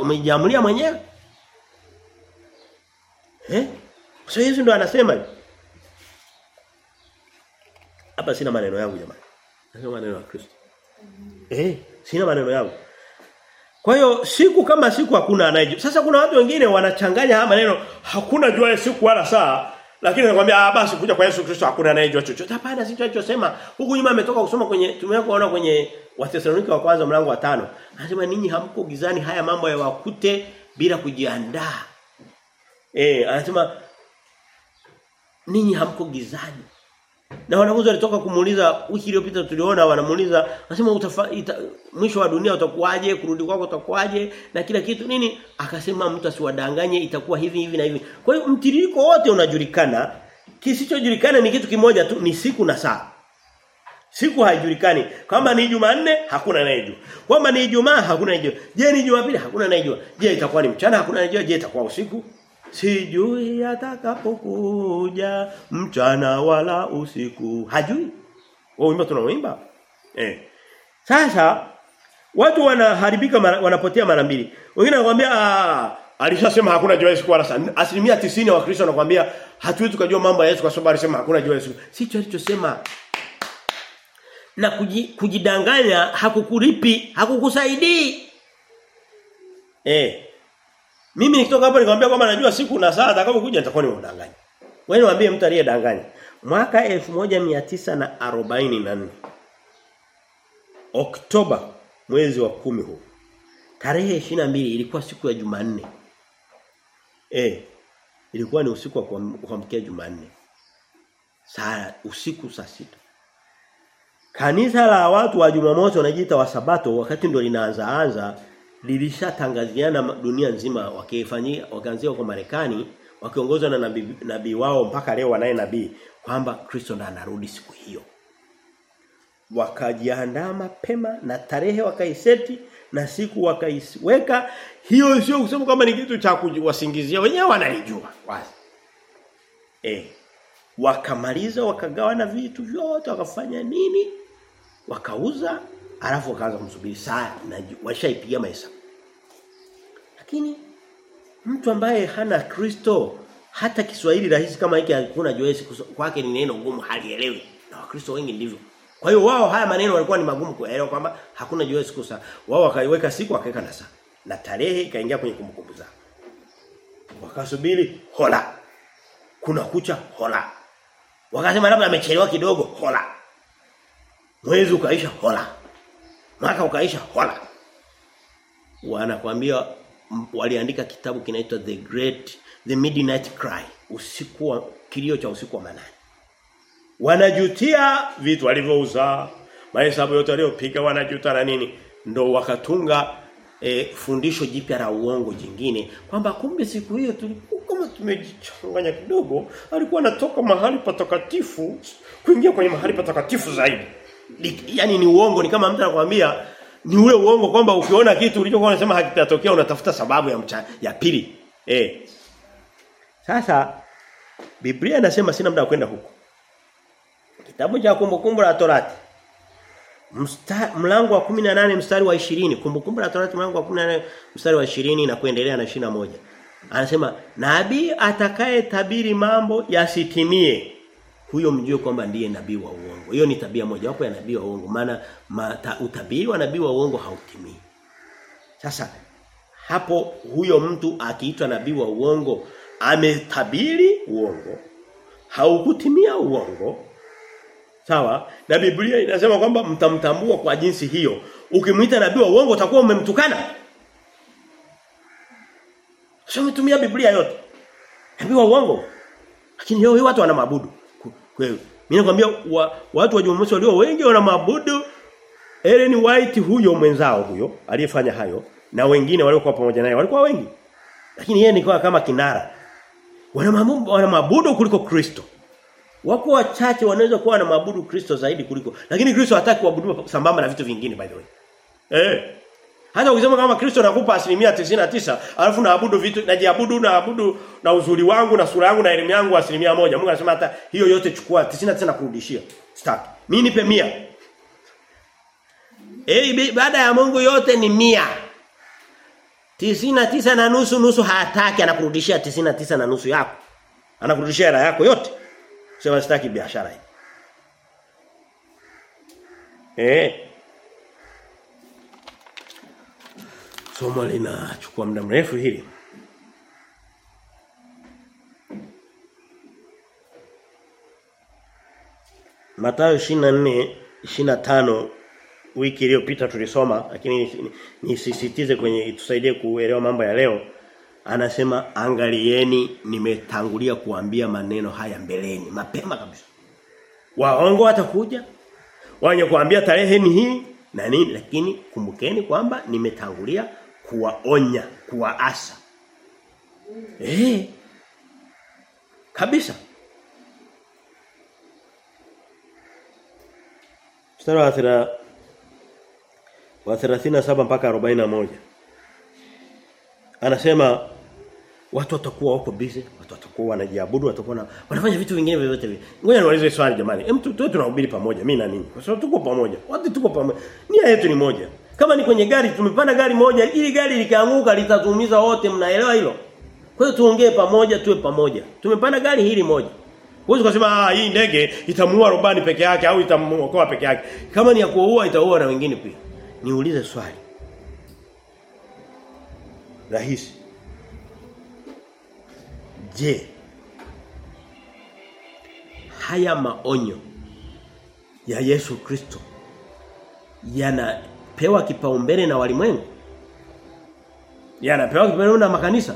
umejiamulia mwenyewe? Eh? Sasa Yesu ndo anasema. Hapa sina maneno yangu jamani. Nasema maneno ya Kristo. Eh, sina maneno yangu. Kwa hiyo siku kama siku hakuna anayejua. Sasa kuna watu wengine wanachanganya haya maneno hakuna jua siku wala saa lakini anakuambia ah basi kuja kwa Yesu Kristo hakuna anayejua chochote. Hapana si tunachosema. Huku nyuma ametoka kusoma kwenye tumeona kwenye Wathesalonike wa kwanza mlango wa tano Anasema ninyi hamko gizani haya mambo ya wakute bila kujiandaa. Eh anasema ninyi hamko gizani. Na wanafunzi walitoka kumuuliza wiki iliyopita tuliona wanamuuliza anasema utafa, mwisho wa dunia utakuwaje? Kurudi kwako utakuwaje? Na kila kitu nini? Akasema mtu asiwadanganye itakuwa hivi hivi na hivi. Kwa hiyo mtiririko wote unajulikana. Kisichojulikana ni kitu kimoja tu ni siku na saa. Siku haijulikani. Kama ni Jumanne hakuna anayejua kwamba ni Ijumaa hakuna anayejua je ni Jumapili hakuna anayejua je itakuwa ni mchana hakuna anayejua je itakuwa usiku Sijui atakapokuja mchana wala usiku. Hajui. Wao wimbo tunaoimba. Eh. Sasa watu wanaharibika mara, wanapotea mara mbili. Wengine wanakuambia ah alishasema hakuna jua siku wala saa. Asilimia 90 wa Kristo wanakuambia hatuwezi tukajua mambo ya Yesu kwa sababu alisema hakuna jua siku. Sicho alichosema. Na kuji, kujidanganya hakukulipi hakukusaidii. Eh. Mimi nikitoka hapa nikamwambia kwamba najua siku na saa atakapokuja nitakuwa nimemdanganya. Wewe niambie mtu aliyedanganya. Mwaka 1944 Oktoba mwezi wa kumi huu. Tarehe 22 ilikuwa siku ya Jumanne. Eh. Ilikuwa ni usiku wa kuamkia Jumanne. Saa usiku saa sita. Kanisa la watu wa Jumamosi wanajiita wa Sabato wakati ndio linaanza anza lilishatangaziana dunia nzima wakifanyia wakaanzia kwa Marekani wakiongozwa na nabii nabii wao mpaka leo wanaye nabii kwamba Kristo ndo anarudi siku hiyo. Wakajiandaa mapema na tarehe wakaiseti na siku wakaiweka hiyo sio kusema kwamba ni kitu cha kuwasingizia wenyewe wanalijua wazi. Eh wakamaliza wakagawana vitu vyote wakafanya nini wakauza alafu wakaanza kumsubiri saa na washaipiga mahesabu. Lakini mtu ambaye hana Kristo hata Kiswahili rahisi kama hiki hakuna Joyce kwake ni neno gumu halielewi. Na wakristo wengi ndivyo. Kwa hiyo wao haya maneno walikuwa ni magumu kuelewa kwamba hakuna Joyce kusa wao wakaiweka siku wakaweka na saa. Na tarehe ikaingia kwenye kumbukumbu zao. Wakasubiri hola. Kuna kucha hola. Wakasema labda amechelewa kidogo hola. Mwezi ukaisha hola. Mwaka ukaisha hola. wanakuambia waliandika kitabu kinaitwa The Great The Midnight Cry. Usiku wa kilio cha usiku wa manane. Wanajutia vitu walivyouza, mahesabu yote waliopiga wanajuta na nini? Ndo wakatunga e, fundisho jipya la uongo jingine kwamba kumbe siku hiyo tulikuwa kama tumejichanganya kidogo alikuwa anatoka mahali patakatifu kuingia kwenye mahali patakatifu zaidi yani ni uongo ni kama mtu anakuambia ni ule uongo kwamba ukiona kitu ulichokuwa unasema hakitatokea unatafuta sababu ya mcha, ya pili. Eh. Sasa Biblia inasema sina muda wa kwenda huko. Kitabu cha kumbukumbu la Torati. Mlango wa 18 mstari wa 20 kumbukumbu la Torati mlango wa 18 mstari wa 20 na kuendelea na 21 anasema nabii atakaye tabiri mambo yasitimie huyo mjue kwamba ndiye nabii wa uongo hiyo ni tabia moja wapo ya nabii wa uongo maana ma, utabiri wa nabii wa uongo hautimii sasa hapo huyo mtu akiitwa nabii wa uongo ametabiri uongo haukutimia uongo Sawa? Na Biblia inasema kwamba mtamtambua kwa jinsi hiyo. ukimuita nabii wa uongo utakuwa umemtukana. Sio umetumia Biblia yote. Nabii wa uongo. Lakini leo watu wana hiyo mimi nakwambia wa, watu wa Jumamosi walio wengi wana maabudu Ellen White huyo mwenzao huyo aliyefanya hayo na wengine waliokuwa pamoja naye walikuwa wengi. Lakini yeye nikawa kama kinara. Wana maabudu wana maabudu kuliko Kristo. Wako wachache wanaweza kuwa na maabudu Kristo zaidi kuliko. Lakini Kristo hataki kuabudiwa sambamba na vitu vingine by the way. Eh. Hata ukisema kama Kristo anakupa asilimia 99, alafu naabudu vitu najiabudu naabudu na uzuri wangu na sura yangu na elimu yangu asilimia moja. Mungu anasema hata hiyo yote chukua 99 kurudishia. Sitaki. Mimi nipe 100. Eh baada ya Mungu yote ni 100. Tisina tisa na nusu nusu hataki anakurudishia tisina tisa na nusu yako. Anakurudishia hela yako yote. Sema sitaki biashara hii. Eh. Somo linachukua muda mrefu hili. Mathayo 24 25 wiki iliyopita tulisoma lakini nisisitize kwenye itusaidie kuelewa mambo ya leo anasema angalieni nimetangulia kuambia maneno haya mbeleni mapema kabisa waongo watakuja wanye kuambia tarehe ni hii na nini lakini kumbukeni kwamba nimetangulia kuwaonya kuwaasa eh kabisa Mstari wa thira, wa 37 mpaka 41. Anasema watu watakuwa wako busy, watu watakuwa wanajiabudu, watakuwa na, wanafanya vitu vingine vyovyote vile. Ngoja niulize swali jamani. Hem tu tu tunahubiri pamoja, mimi na nini? Kwa sababu tuko pamoja. Watu tuko pamoja. Nia yetu ni moja. Kama ni kwenye gari tumepanda gari moja, ili gari likaanguka litatuumiza wote, mnaelewa hilo? Kwa hiyo tuongee pamoja, tuwe pamoja. Tumepanda gari hili moja. Huwezi kusema ah hii ndege itamuua rubani peke yake au itamuokoa peke yake. Kama ni ya kuua itaua na wengine pia. Niulize swali. Rahisi. Je, haya maonyo ya Yesu Kristo yanapewa kipaumbele na walimwengu? Yanapewa kipaumbele na makanisa?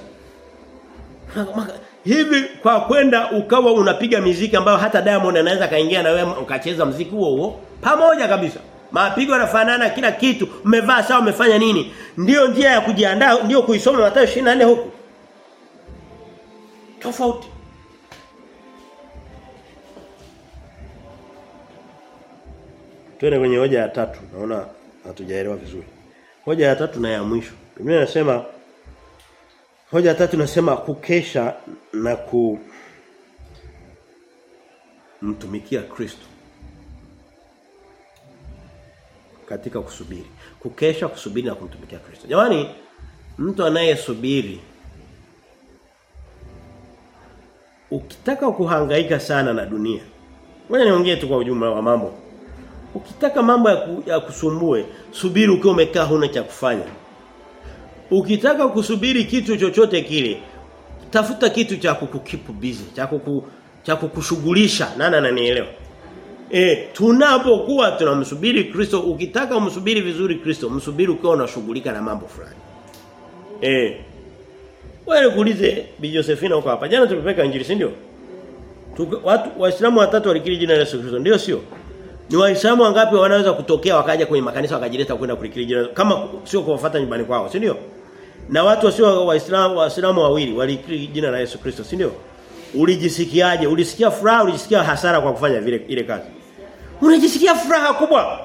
Hivi kwa kwenda ukawa unapiga miziki ambayo hata Diamond anaweza kaingia na wewe ukacheza mziki huo huo pamoja kabisa. Mapigo yanafanana kila kitu, umevaa sawa umefanya nini? Ndiyo njia ya kujiandaa, ndiyo kuisoma Mathayo 24 huku. Tofauti. Tuende kwenye hoja ya tatu. Naona hatujaelewa vizuri. Hoja ya tatu na ya mwisho. Biblia inasema Hoja ya tatu inasema kukesha na ku mtumikia Kristo. Katika kusubiri. Kukesha kusubiri na kumtumikia Kristo. Jamani mtu anayesubiri ukitaka kuhangaika sana na dunia. Ngoja niongee tu kwa ujumla wa mambo. Ukitaka mambo ya, ku, ya kusumbue, subiri ukiwa umekaa huna cha kufanya. Ukitaka kusubiri kitu chochote kile, tafuta kitu cha kukukipu busy, cha kuku cha kukushughulisha. Nani ananielewa? Eh, tunapokuwa tunamsubiri Kristo, ukitaka umsubiri vizuri Kristo, msubiri ukiwa unashughulika na mambo fulani. Eh. Wewe kuulize Bi Josephina huko hapa. Jana tulipeka injili, si ndio? Watu Waislamu watatu walikiri jina la Yesu Kristo, ndio sio? Ni Waislamu wangapi wanaweza kutokea wakaja kwenye makanisa wakajileta kwenda kulikiri jina kama sio kuwafuata nyumbani kwao, si ndio? Na watu wasio Waislamu Waislamu wawili walikiri jina la Yesu Kristo, si ndio? Ulijisikiaje? Ulisikia furaha, ulijisikia hasara kwa kufanya vile ile kazi? Unajisikia furaha kubwa.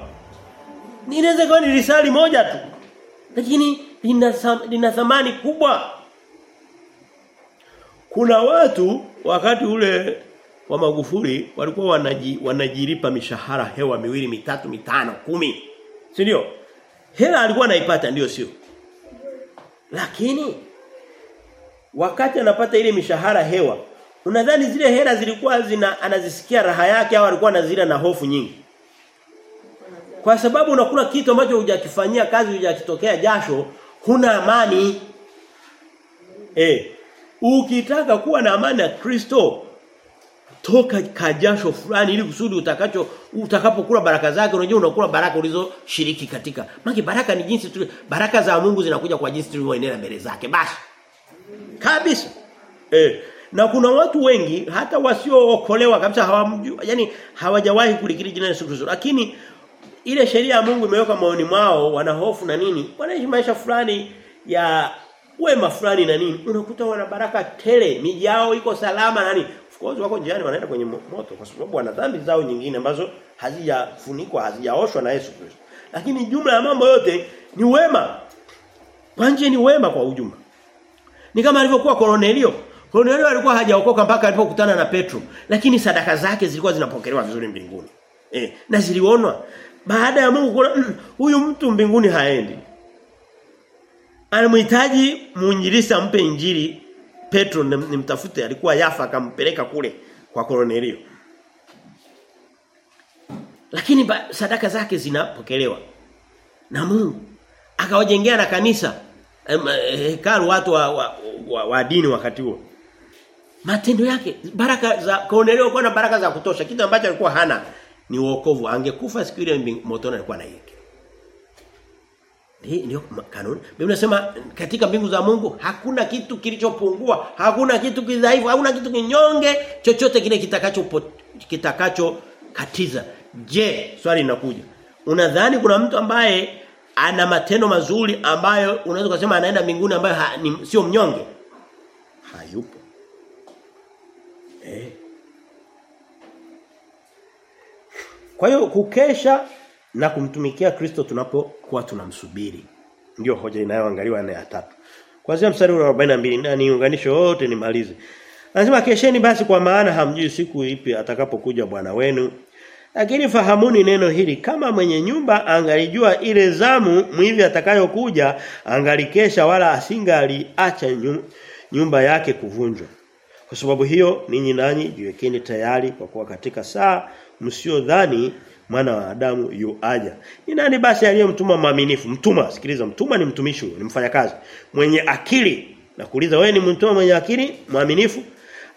Inaweza kuwa ni risali moja tu. Lakini lina thamani kubwa. Kuna watu wakati ule wa Magufuli walikuwa wanaji, wanajilipa mishahara hewa miwili mitatu mitano kumi. Si ndio? Hela alikuwa anaipata ndio sio? Lakini wakati anapata ile mishahara hewa unadhani zile hela zilikuwa zina anazisikia raha yake au alikuwa anazila na hofu nyingi? Kwa sababu unakula kitu ambacho hujakifanyia kazi hujakitokea jasho huna amani. Eh ukitaka kuwa na amani ya Kristo toka kajasho fulani ili kusudi utakacho utakapokula baraka zake unajua unakula baraka ulizoshiriki katika. Maana baraka ni jinsi tu baraka za Mungu zinakuja kwa jinsi tulivyoendelea mbele zake. Basi. Kabisa. Eh. Na kuna watu wengi hata wasiookolewa kabisa hawamjui yani hawajawahi kulikiri jina la Yesu Kristo. Lakini ile sheria ya Mungu imeweka maoni mwao wana hofu na nini wanaishi maisha fulani ya wema fulani na nini. Unakuta wana baraka tele miji yao iko salama na nini of course wako njiani wanaenda kwenye moto kwa sababu wana dhambi zao nyingine ambazo hazijafunikwa hazijaoshwa na Yesu Kristo. Lakini jumla ya mambo yote ni wema. Kwa nje ni wema kwa ujumla. Ni kama alivyokuwa Kornelio Kornelio alikuwa hajaokoka mpaka alipokutana na Petro. Lakini sadaka zake zilikuwa zinapokelewa vizuri mbinguni. Eh na zilionwa. Baada ya Mungu kuna huyu mtu mbinguni haendi. Anamhitaji muinjilisi ampe injili Petro nimtafute alikuwa Yafa akampeleka kule kwa Kornelio lakini ba, sadaka zake zinapokelewa na Mungu. Akawajengea na kanisa hekalu watu wa, wa, wa, wa dini wakati huo. Matendo yake baraka za Kornelio kwa na baraka za kutosha. Kitu ambacho alikuwa hana ni wokovu. Angekufa siku ile motoni alikuwa na yake ndio kanuni. Biblia inasema katika mbingu za Mungu hakuna kitu kilichopungua, hakuna kitu kidhaifu, hakuna kitu kinyonge, chochote kile kitakacho kitakacho katiza. Je, swali linakuja. Unadhani kuna mtu ambaye ana matendo mazuri ambayo unaweza kusema anaenda mbinguni ambayo ha, ni, sio mnyonge? Hayupo. Eh. Kwa hiyo kukesha na kumtumikia Kristo tunapokuwa tunamsubiri. Ndiyo hoja inayoangaliwa na ya tatu. Kuanzia mstari wa 42 na niunganisho wote nimalize. Anasema kesheni basi kwa maana hamjui siku ipi atakapokuja Bwana wenu. Lakini fahamuni neno hili kama mwenye nyumba angalijua ile zamu mwivi atakayokuja angalikesha wala asingaliacha nyumba yake kuvunjwa. Kwa sababu hiyo ninyi nanyi jiwekeni tayari kwa kuwa katika saa msiodhani mwana wa Adamu yu aja. Ni nani basi aliyemtuma mwaminifu? Mtuma, sikiliza, mtuma ni mtumishi, ni mfanyakazi. Mwenye akili. Na kuuliza wewe ni mtuma mwenye akili, mwaminifu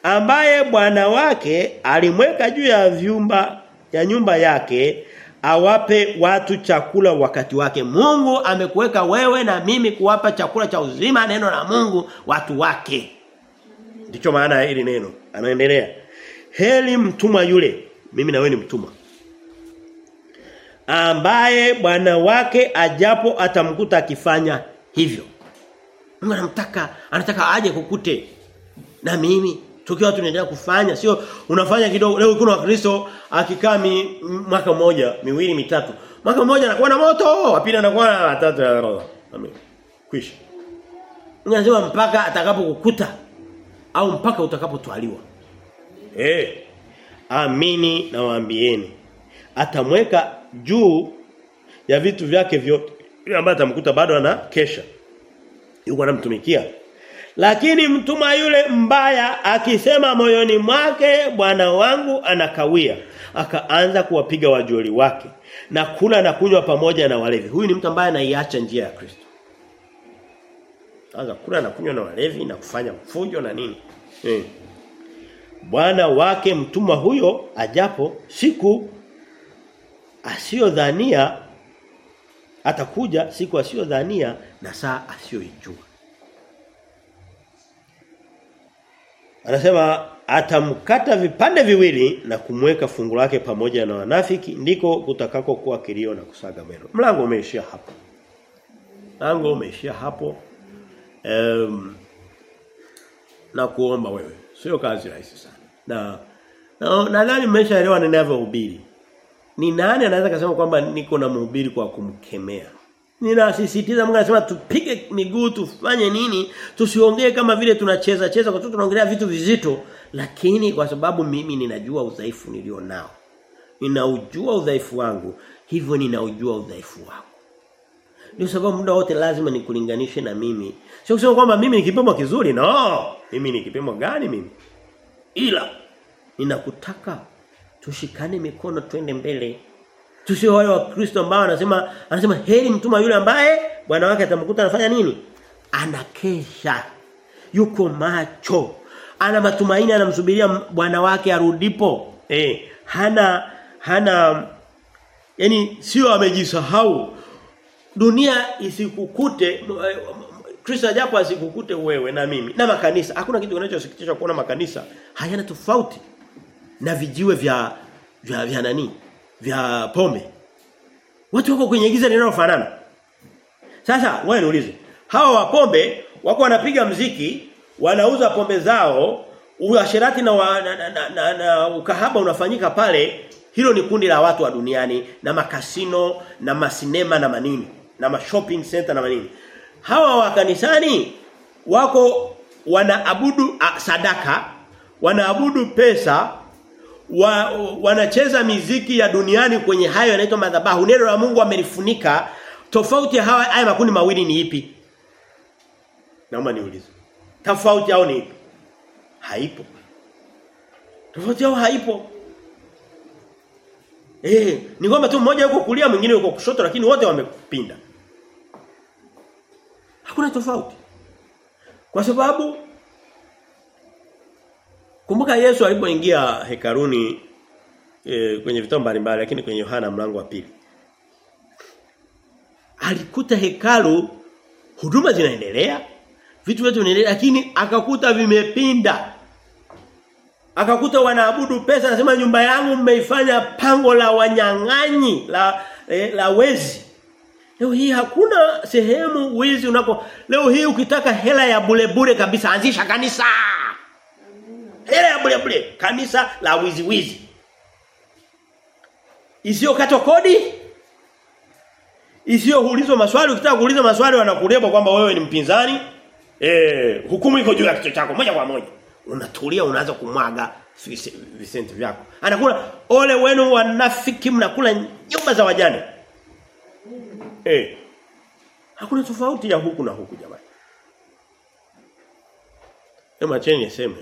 ambaye bwana wake alimweka juu ya vyumba ya nyumba yake awape watu chakula wakati wake. Mungu amekuweka wewe na mimi kuwapa chakula cha uzima neno la Mungu watu wake. Ndicho maana ya hili neno. Anaendelea. Heli mtumwa yule. Mimi na wewe ni mtumwa ambaye bwana wake ajapo atamkuta akifanya hivyo. Mungu anamtaka anataka aje kukute. Na mimi tukiwa tunaendelea kufanya sio unafanya kidogo leo kuna wakristo akikaa mi, mwaka mmoja miwili mitatu. Mwaka mmoja anakuwa na moto apili anakuwa na tatu ya roho. Amen. Kwisha unasema mpaka atakapokukuta au mpaka utakapotwaliwa. Eh amini nawaambieni atamweka juu ya vitu vyake vyote. Yule ambaye atamkuta bado ana kesha. Yuko anamtumikia. Lakini mtuma yule mbaya akisema moyoni mwake bwana wangu anakawia. Akaanza kuwapiga wajoli wake na kula na kunywa pamoja na walevi. Huyu ni mtu ambaye anaiacha njia ya Kristo. Anza kula na kunywa na walevi na kufanya mfujo na nini. Eh. bwana wake mtuma huyo ajapo siku asiyodhania atakuja siku asiyodhania na saa asiyoijua. Anasema atamkata vipande viwili na kumweka fungu lake pamoja na wanafiki ndiko kutakako kuwa kilio na kusaga meno. Mlango umeishia hapo. Mlango umeishia hapo. Um, na kuomba wewe. Sio kazi rahisi sana. Na na nadhani mmeshaelewa ninavyohubiri. Ni nani anaweza kusema kwamba niko na mhubiri kwa kumkemea? Ninasisitiza Mungu anasema tupige miguu tufanye nini? Tusiongee kama vile tunacheza cheza kwa tunaongelea vitu vizito lakini kwa sababu mimi ninajua udhaifu nilio nao. Ninaujua udhaifu wangu, hivyo ninaujua udhaifu wako. Ndio sababu muda wote lazima nikulinganishe na mimi. Sio kusema kwamba mimi ni kipimo kizuri, no. Mimi ni kipimo gani mimi? Ila ninakutaka tushikane mikono twende mbele. Tusio wale wa Kristo ambao anasema anasema heri mtuma yule ambaye bwana wake atamkuta anafanya nini? Anakesha. Yuko macho. Ana matumaini anamsubiria bwana wake arudipo. Eh, hana hana yani sio amejisahau. Dunia isikukute Kristo ajapo asikukute wewe na mimi na makanisa. Hakuna kitu kinachosikitisha kuona makanisa hayana tofauti na vijiwe vya vya, vya nani? Vya pombe. Watu wako kwenye giza linalofanana. Sasa wewe niulize. Hawa wa pombe wako wanapiga mziki, wanauza pombe zao, uasherati na, wa, na, na, na, na, na ukahaba unafanyika pale. Hilo ni kundi la watu wa duniani na makasino na masinema na manini na ma shopping center na manini. Hawa wa kanisani wako wanaabudu sadaka, wanaabudu pesa, wa, wanacheza miziki ya duniani kwenye hayo yanaitwa madhabahu. Neno la Mungu amelifunika. Tofauti ya hawa haya makundi mawili ni ipi? Naomba niulize. Tofauti yao ni ipi? Haipo. Tofauti yao haipo. Eh, ni kwamba tu mmoja yuko kulia mwingine yuko kushoto lakini wote wamepinda. Hakuna tofauti. Kwa sababu kumbuka Yesu alipoingia hekaruni e, kwenye vitabu mbalimbali lakini kwenye Yohana mlango wa pili. Alikuta hekalu huduma zinaendelea, vitu vyote vinaendelea lakini akakuta vimepinda. Akakuta wanaabudu pesa anasema nyumba yangu mmeifanya pango la wanyang'anyi la eh, la wezi. Leo hii hakuna sehemu wizi unako. Leo hii ukitaka hela ya bure bure kabisa anzisha kanisa. Hela ya bure bure, kanisa la wizi wizi. Isiyo katwa kodi? Isiyo huulizwa maswali, ukitaka kuuliza maswali wanakuleba kwamba wewe ni mpinzani. Eh, hukumu iko juu ya kichwa chako moja kwa moja. Unatulia unaanza kumwaga visenti vyako. Anakula ole wenu wanafiki mnakula nyumba za wajane. Eh. Hakuna tofauti ya huku na huku jamani. Ema cheni niseme.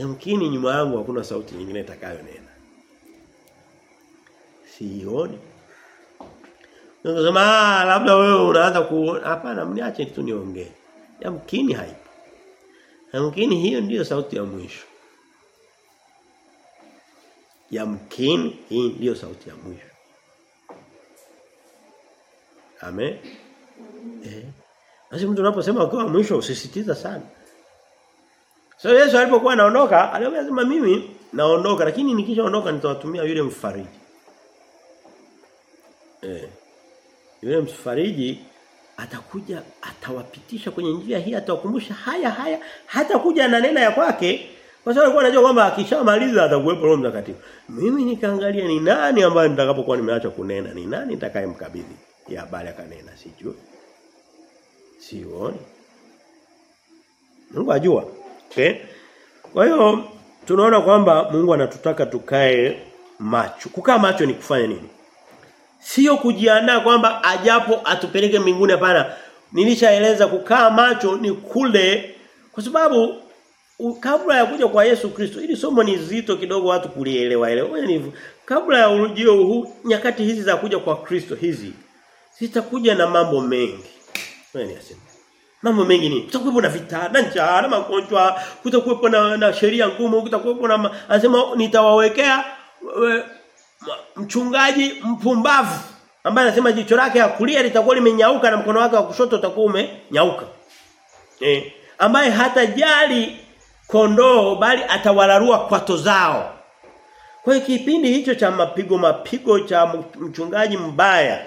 Yamkini nyuma yangu hakuna sauti nyingine itakayonena. Sioni. Unasema labda wewe unaanza ku hapana mniache tu niongee. Yamkini haipo. Yamkini hiyo ndiyo sauti ya mwisho. Yamkini hii ndiyo sauti ya mwisho. Amen. Eh. Basi mtu unaposema ukiwa mwisho usisitiza sana. So Yesu alipokuwa anaondoka, alisema mimi naondoka lakini nikishaondoka nitawatumia yule mfariji. Eh. Yule mfariji atakuja atawapitisha kwenye njia hii atawakumbusha haya haya hata kuja na nena ya kwake kwa sababu alikuwa anajua kwamba akishamaliza atakuwepo Roho Mtakatifu. Mimi nikaangalia ni nani ambaye nitakapokuwa nimeacha kunena, ni nani nitakayemkabidhi ya habari akanena sijui. Sioni. Mungu ajua. Okay? Kwa hiyo tunaona kwamba Mungu anatutaka tukae macho. Kukaa macho ni kufanya nini? Sio kujiandaa kwamba ajapo atupeleke mbinguni hapana. Nilishaeleza kukaa macho ni kule kwa sababu kabla ya kuja kwa Yesu Kristo ili somo ni zito kidogo watu kulielewa elewa. Kabla ya ujio huu nyakati hizi za kuja kwa Kristo hizi zitakuja na mambo mengi. Wewe nisema. Mambo mengi ni kutakuwepo na vita, na njaa, na magonjwa, kutakuwepo na, na sheria ngumu, kutakuwepo na anasema nitawawekea mchungaji mpumbavu ambaye anasema jicho lake la kulia litakuwa limenyauka na mkono wake wa kushoto utakuwa umenyauka. Eh, ambaye hatajali kondoo bali atawalarua kwato zao. Kwa kipindi hicho cha mapigo mapigo cha mchungaji mbaya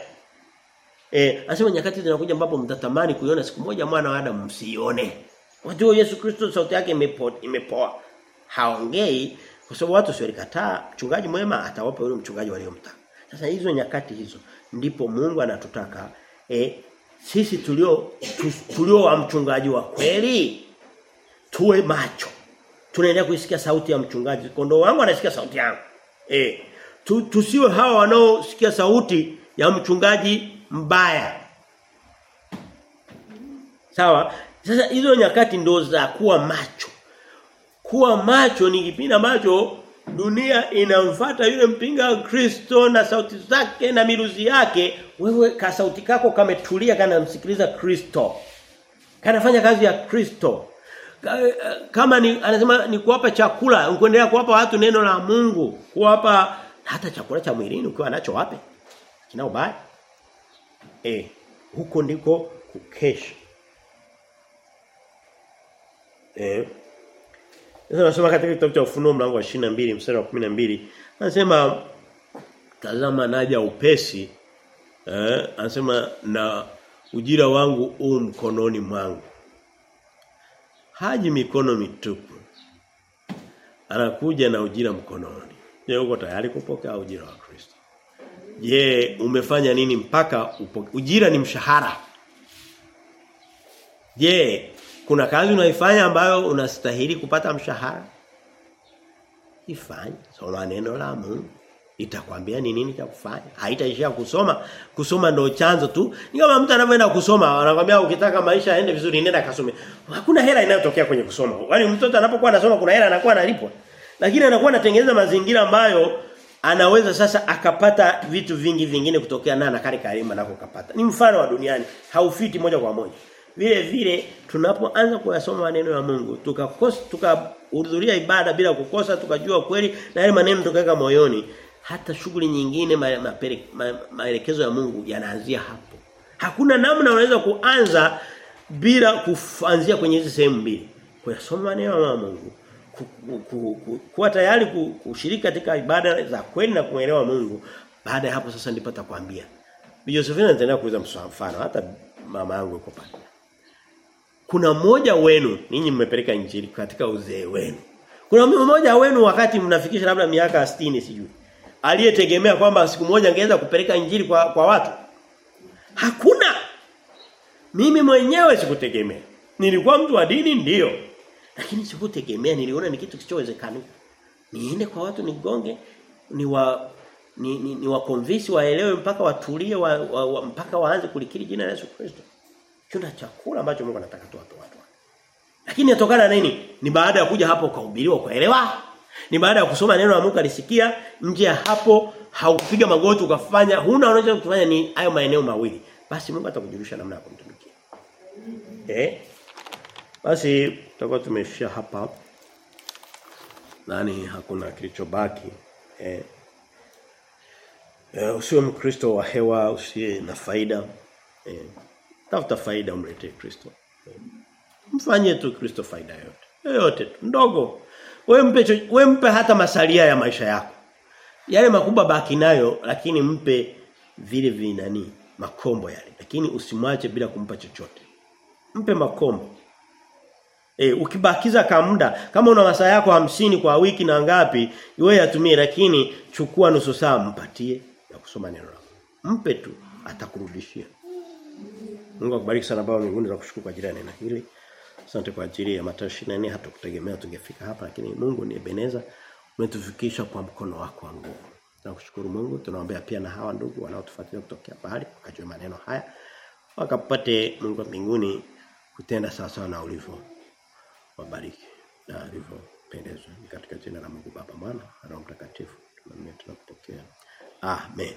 eh anasema nyakati zinakuja ambapo mtatamani kuiona siku moja mwana wa Adamu msione. Wajua Yesu Kristo sauti yake imepoa imepoa. Haongei kwa sababu watu sio likataa mchungaji mwema atawapa yule mchungaji waliomtaka. Sasa hizo nyakati hizo ndipo Mungu anatutaka eh sisi tulio tulio wa mchungaji wa kweli tuwe macho. Tunaendelea kuisikia sauti ya mchungaji. Kondoo wangu anasikia sauti yangu. Eh tu, tusiwe hawa wanaosikia sauti ya mchungaji mbaya. Sawa? Sasa hizo nyakati ndo za kuwa macho. Kuwa macho ni kipindi ambacho dunia inamfata yule mpinga Kristo na sauti zake na miruzi yake wewe ka sauti kako kametulia kana msikiliza Kristo kanafanya kazi ya Kristo kama ni anasema ni kuwapa chakula kuendelea kuwapa watu neno la Mungu kuwapa hata chakula cha mwilini ukiwa nacho wapi kina eh huko ndiko kukesha. Eh sasa nasoma katika kitabu cha Ufunuo mlango wa 22 mstari wa 12 anasema tazama naja upesi eh anasema na ujira wangu u mkononi mwangu. Haji mikono mitupu anakuja na ujira mkononi. Je uko tayari kupokea ujira wa Kristo je umefanya nini mpaka upo, ujira ni mshahara. Je kuna kazi unaifanya ambayo unastahili kupata mshahara? Ifanye. Soma neno la Mungu. Itakwambia ni nini cha kufanya. Haitaishia kusoma kusoma ndio chanzo tu. Ni kama mtu anavyoenda kusoma anakuambia ukitaka maisha aende vizuri nenda kasome. Hakuna hela inayotokea kwenye kusoma. Yaani mtoto anapokuwa anasoma kuna hela anakuwa analipwa. Lakini anakuwa anatengeneza mazingira ambayo anaweza sasa akapata vitu vingi vingine kutokea na kale kalima nako kapata ni mfano wa duniani. Haufiti moja kwa moja. Vile vile tunapoanza kuyasoma maneno ya Mungu tukakosa tukahudhuria ibada bila kukosa tukajua kweli na yale maneno tukaweka moyoni hata shughuli nyingine maelekezo ma, ma, ma ya Mungu yanaanzia hapo. Hakuna namna unaweza kuanza bila kuanzia kwenye hizi sehemu mbili. Kuyasoma maneno ya Mungu ku, ku, ku, ku, kuwa tayari kushiriki katika ibada za kweli na kuelewa Mungu baada ya hapo sasa nilipata kuambia Josephine anaendelea kuuliza mfano hata mama yangu yuko pale. Kuna mmoja wenu ninyi mmepeleka injili katika uzee wenu. Kuna mmoja wenu wakati mnafikisha labda miaka 60 sijui aliyetegemea kwamba siku moja angeweza kupeleka injili kwa kwa watu? Hakuna! Mimi mwenyewe sikutegemea. Nilikuwa mtu wa dini ndiyo lakini sikutegemea niliona ni kitu kisichowezekana niende kwa watu nigonge ni wa ni, ni, ni wa convince waelewe mpaka watulie wa, wa, wa, mpaka waanze kulikiri jina la Yesu Kristo kuna chakula ambacho Mungu anataka tu watu watu. Lakini yatokana na nini? Ni baada ya kuja hapo ukahubiriwa ukaelewa. Ni baada ya kusoma neno la Mungu alisikia nje hapo haukupiga magoti ukafanya huna unaweza kufanya ni hayo maeneo mawili. Basi Mungu atakujulisha namna ya kumtumikia. Eh? Basi tutakuwa tumeshia hapa. Nani hakuna kilichobaki. Eh. Eh, usiwe mkristo wa hewa usiye na faida. Eh tafuta faida umletee Kristo. Eh. Mfanye tu Kristo faida yote. Yote tu ndogo. Wewe mpe wewe mpe hata masalia ya maisha yako. Yale makubwa baki nayo lakini mpe vile vinani makombo yale. Lakini usimwache bila kumpa chochote. Mpe makombo. E, ukibakiza ka muda kama una masaa yako hamsini kwa wiki na ngapi wewe yatumie lakini chukua nusu saa mpatie ya kusoma neno lako. Mpe tu atakurudishia. Mungu akubariki sana baba mbinguni na kushukuru kwa ajili ya neno hili. Asante kwa ajili ya matashi na hata kutegemea tungefika hapa lakini Mungu ni Ebeneza umetufikisha kwa mkono wako wa nguvu. Nakushukuru Mungu tunaombea pia na hawa ndugu wanaotufuatilia kutokea bahari wakajua maneno haya wakapate Mungu mbinguni kutenda sawa sawa na ulivyo wabariki na ulivyo pendezwa katika jina la Mungu Baba Mwana na Roho Mtakatifu tunakupokea. Amen.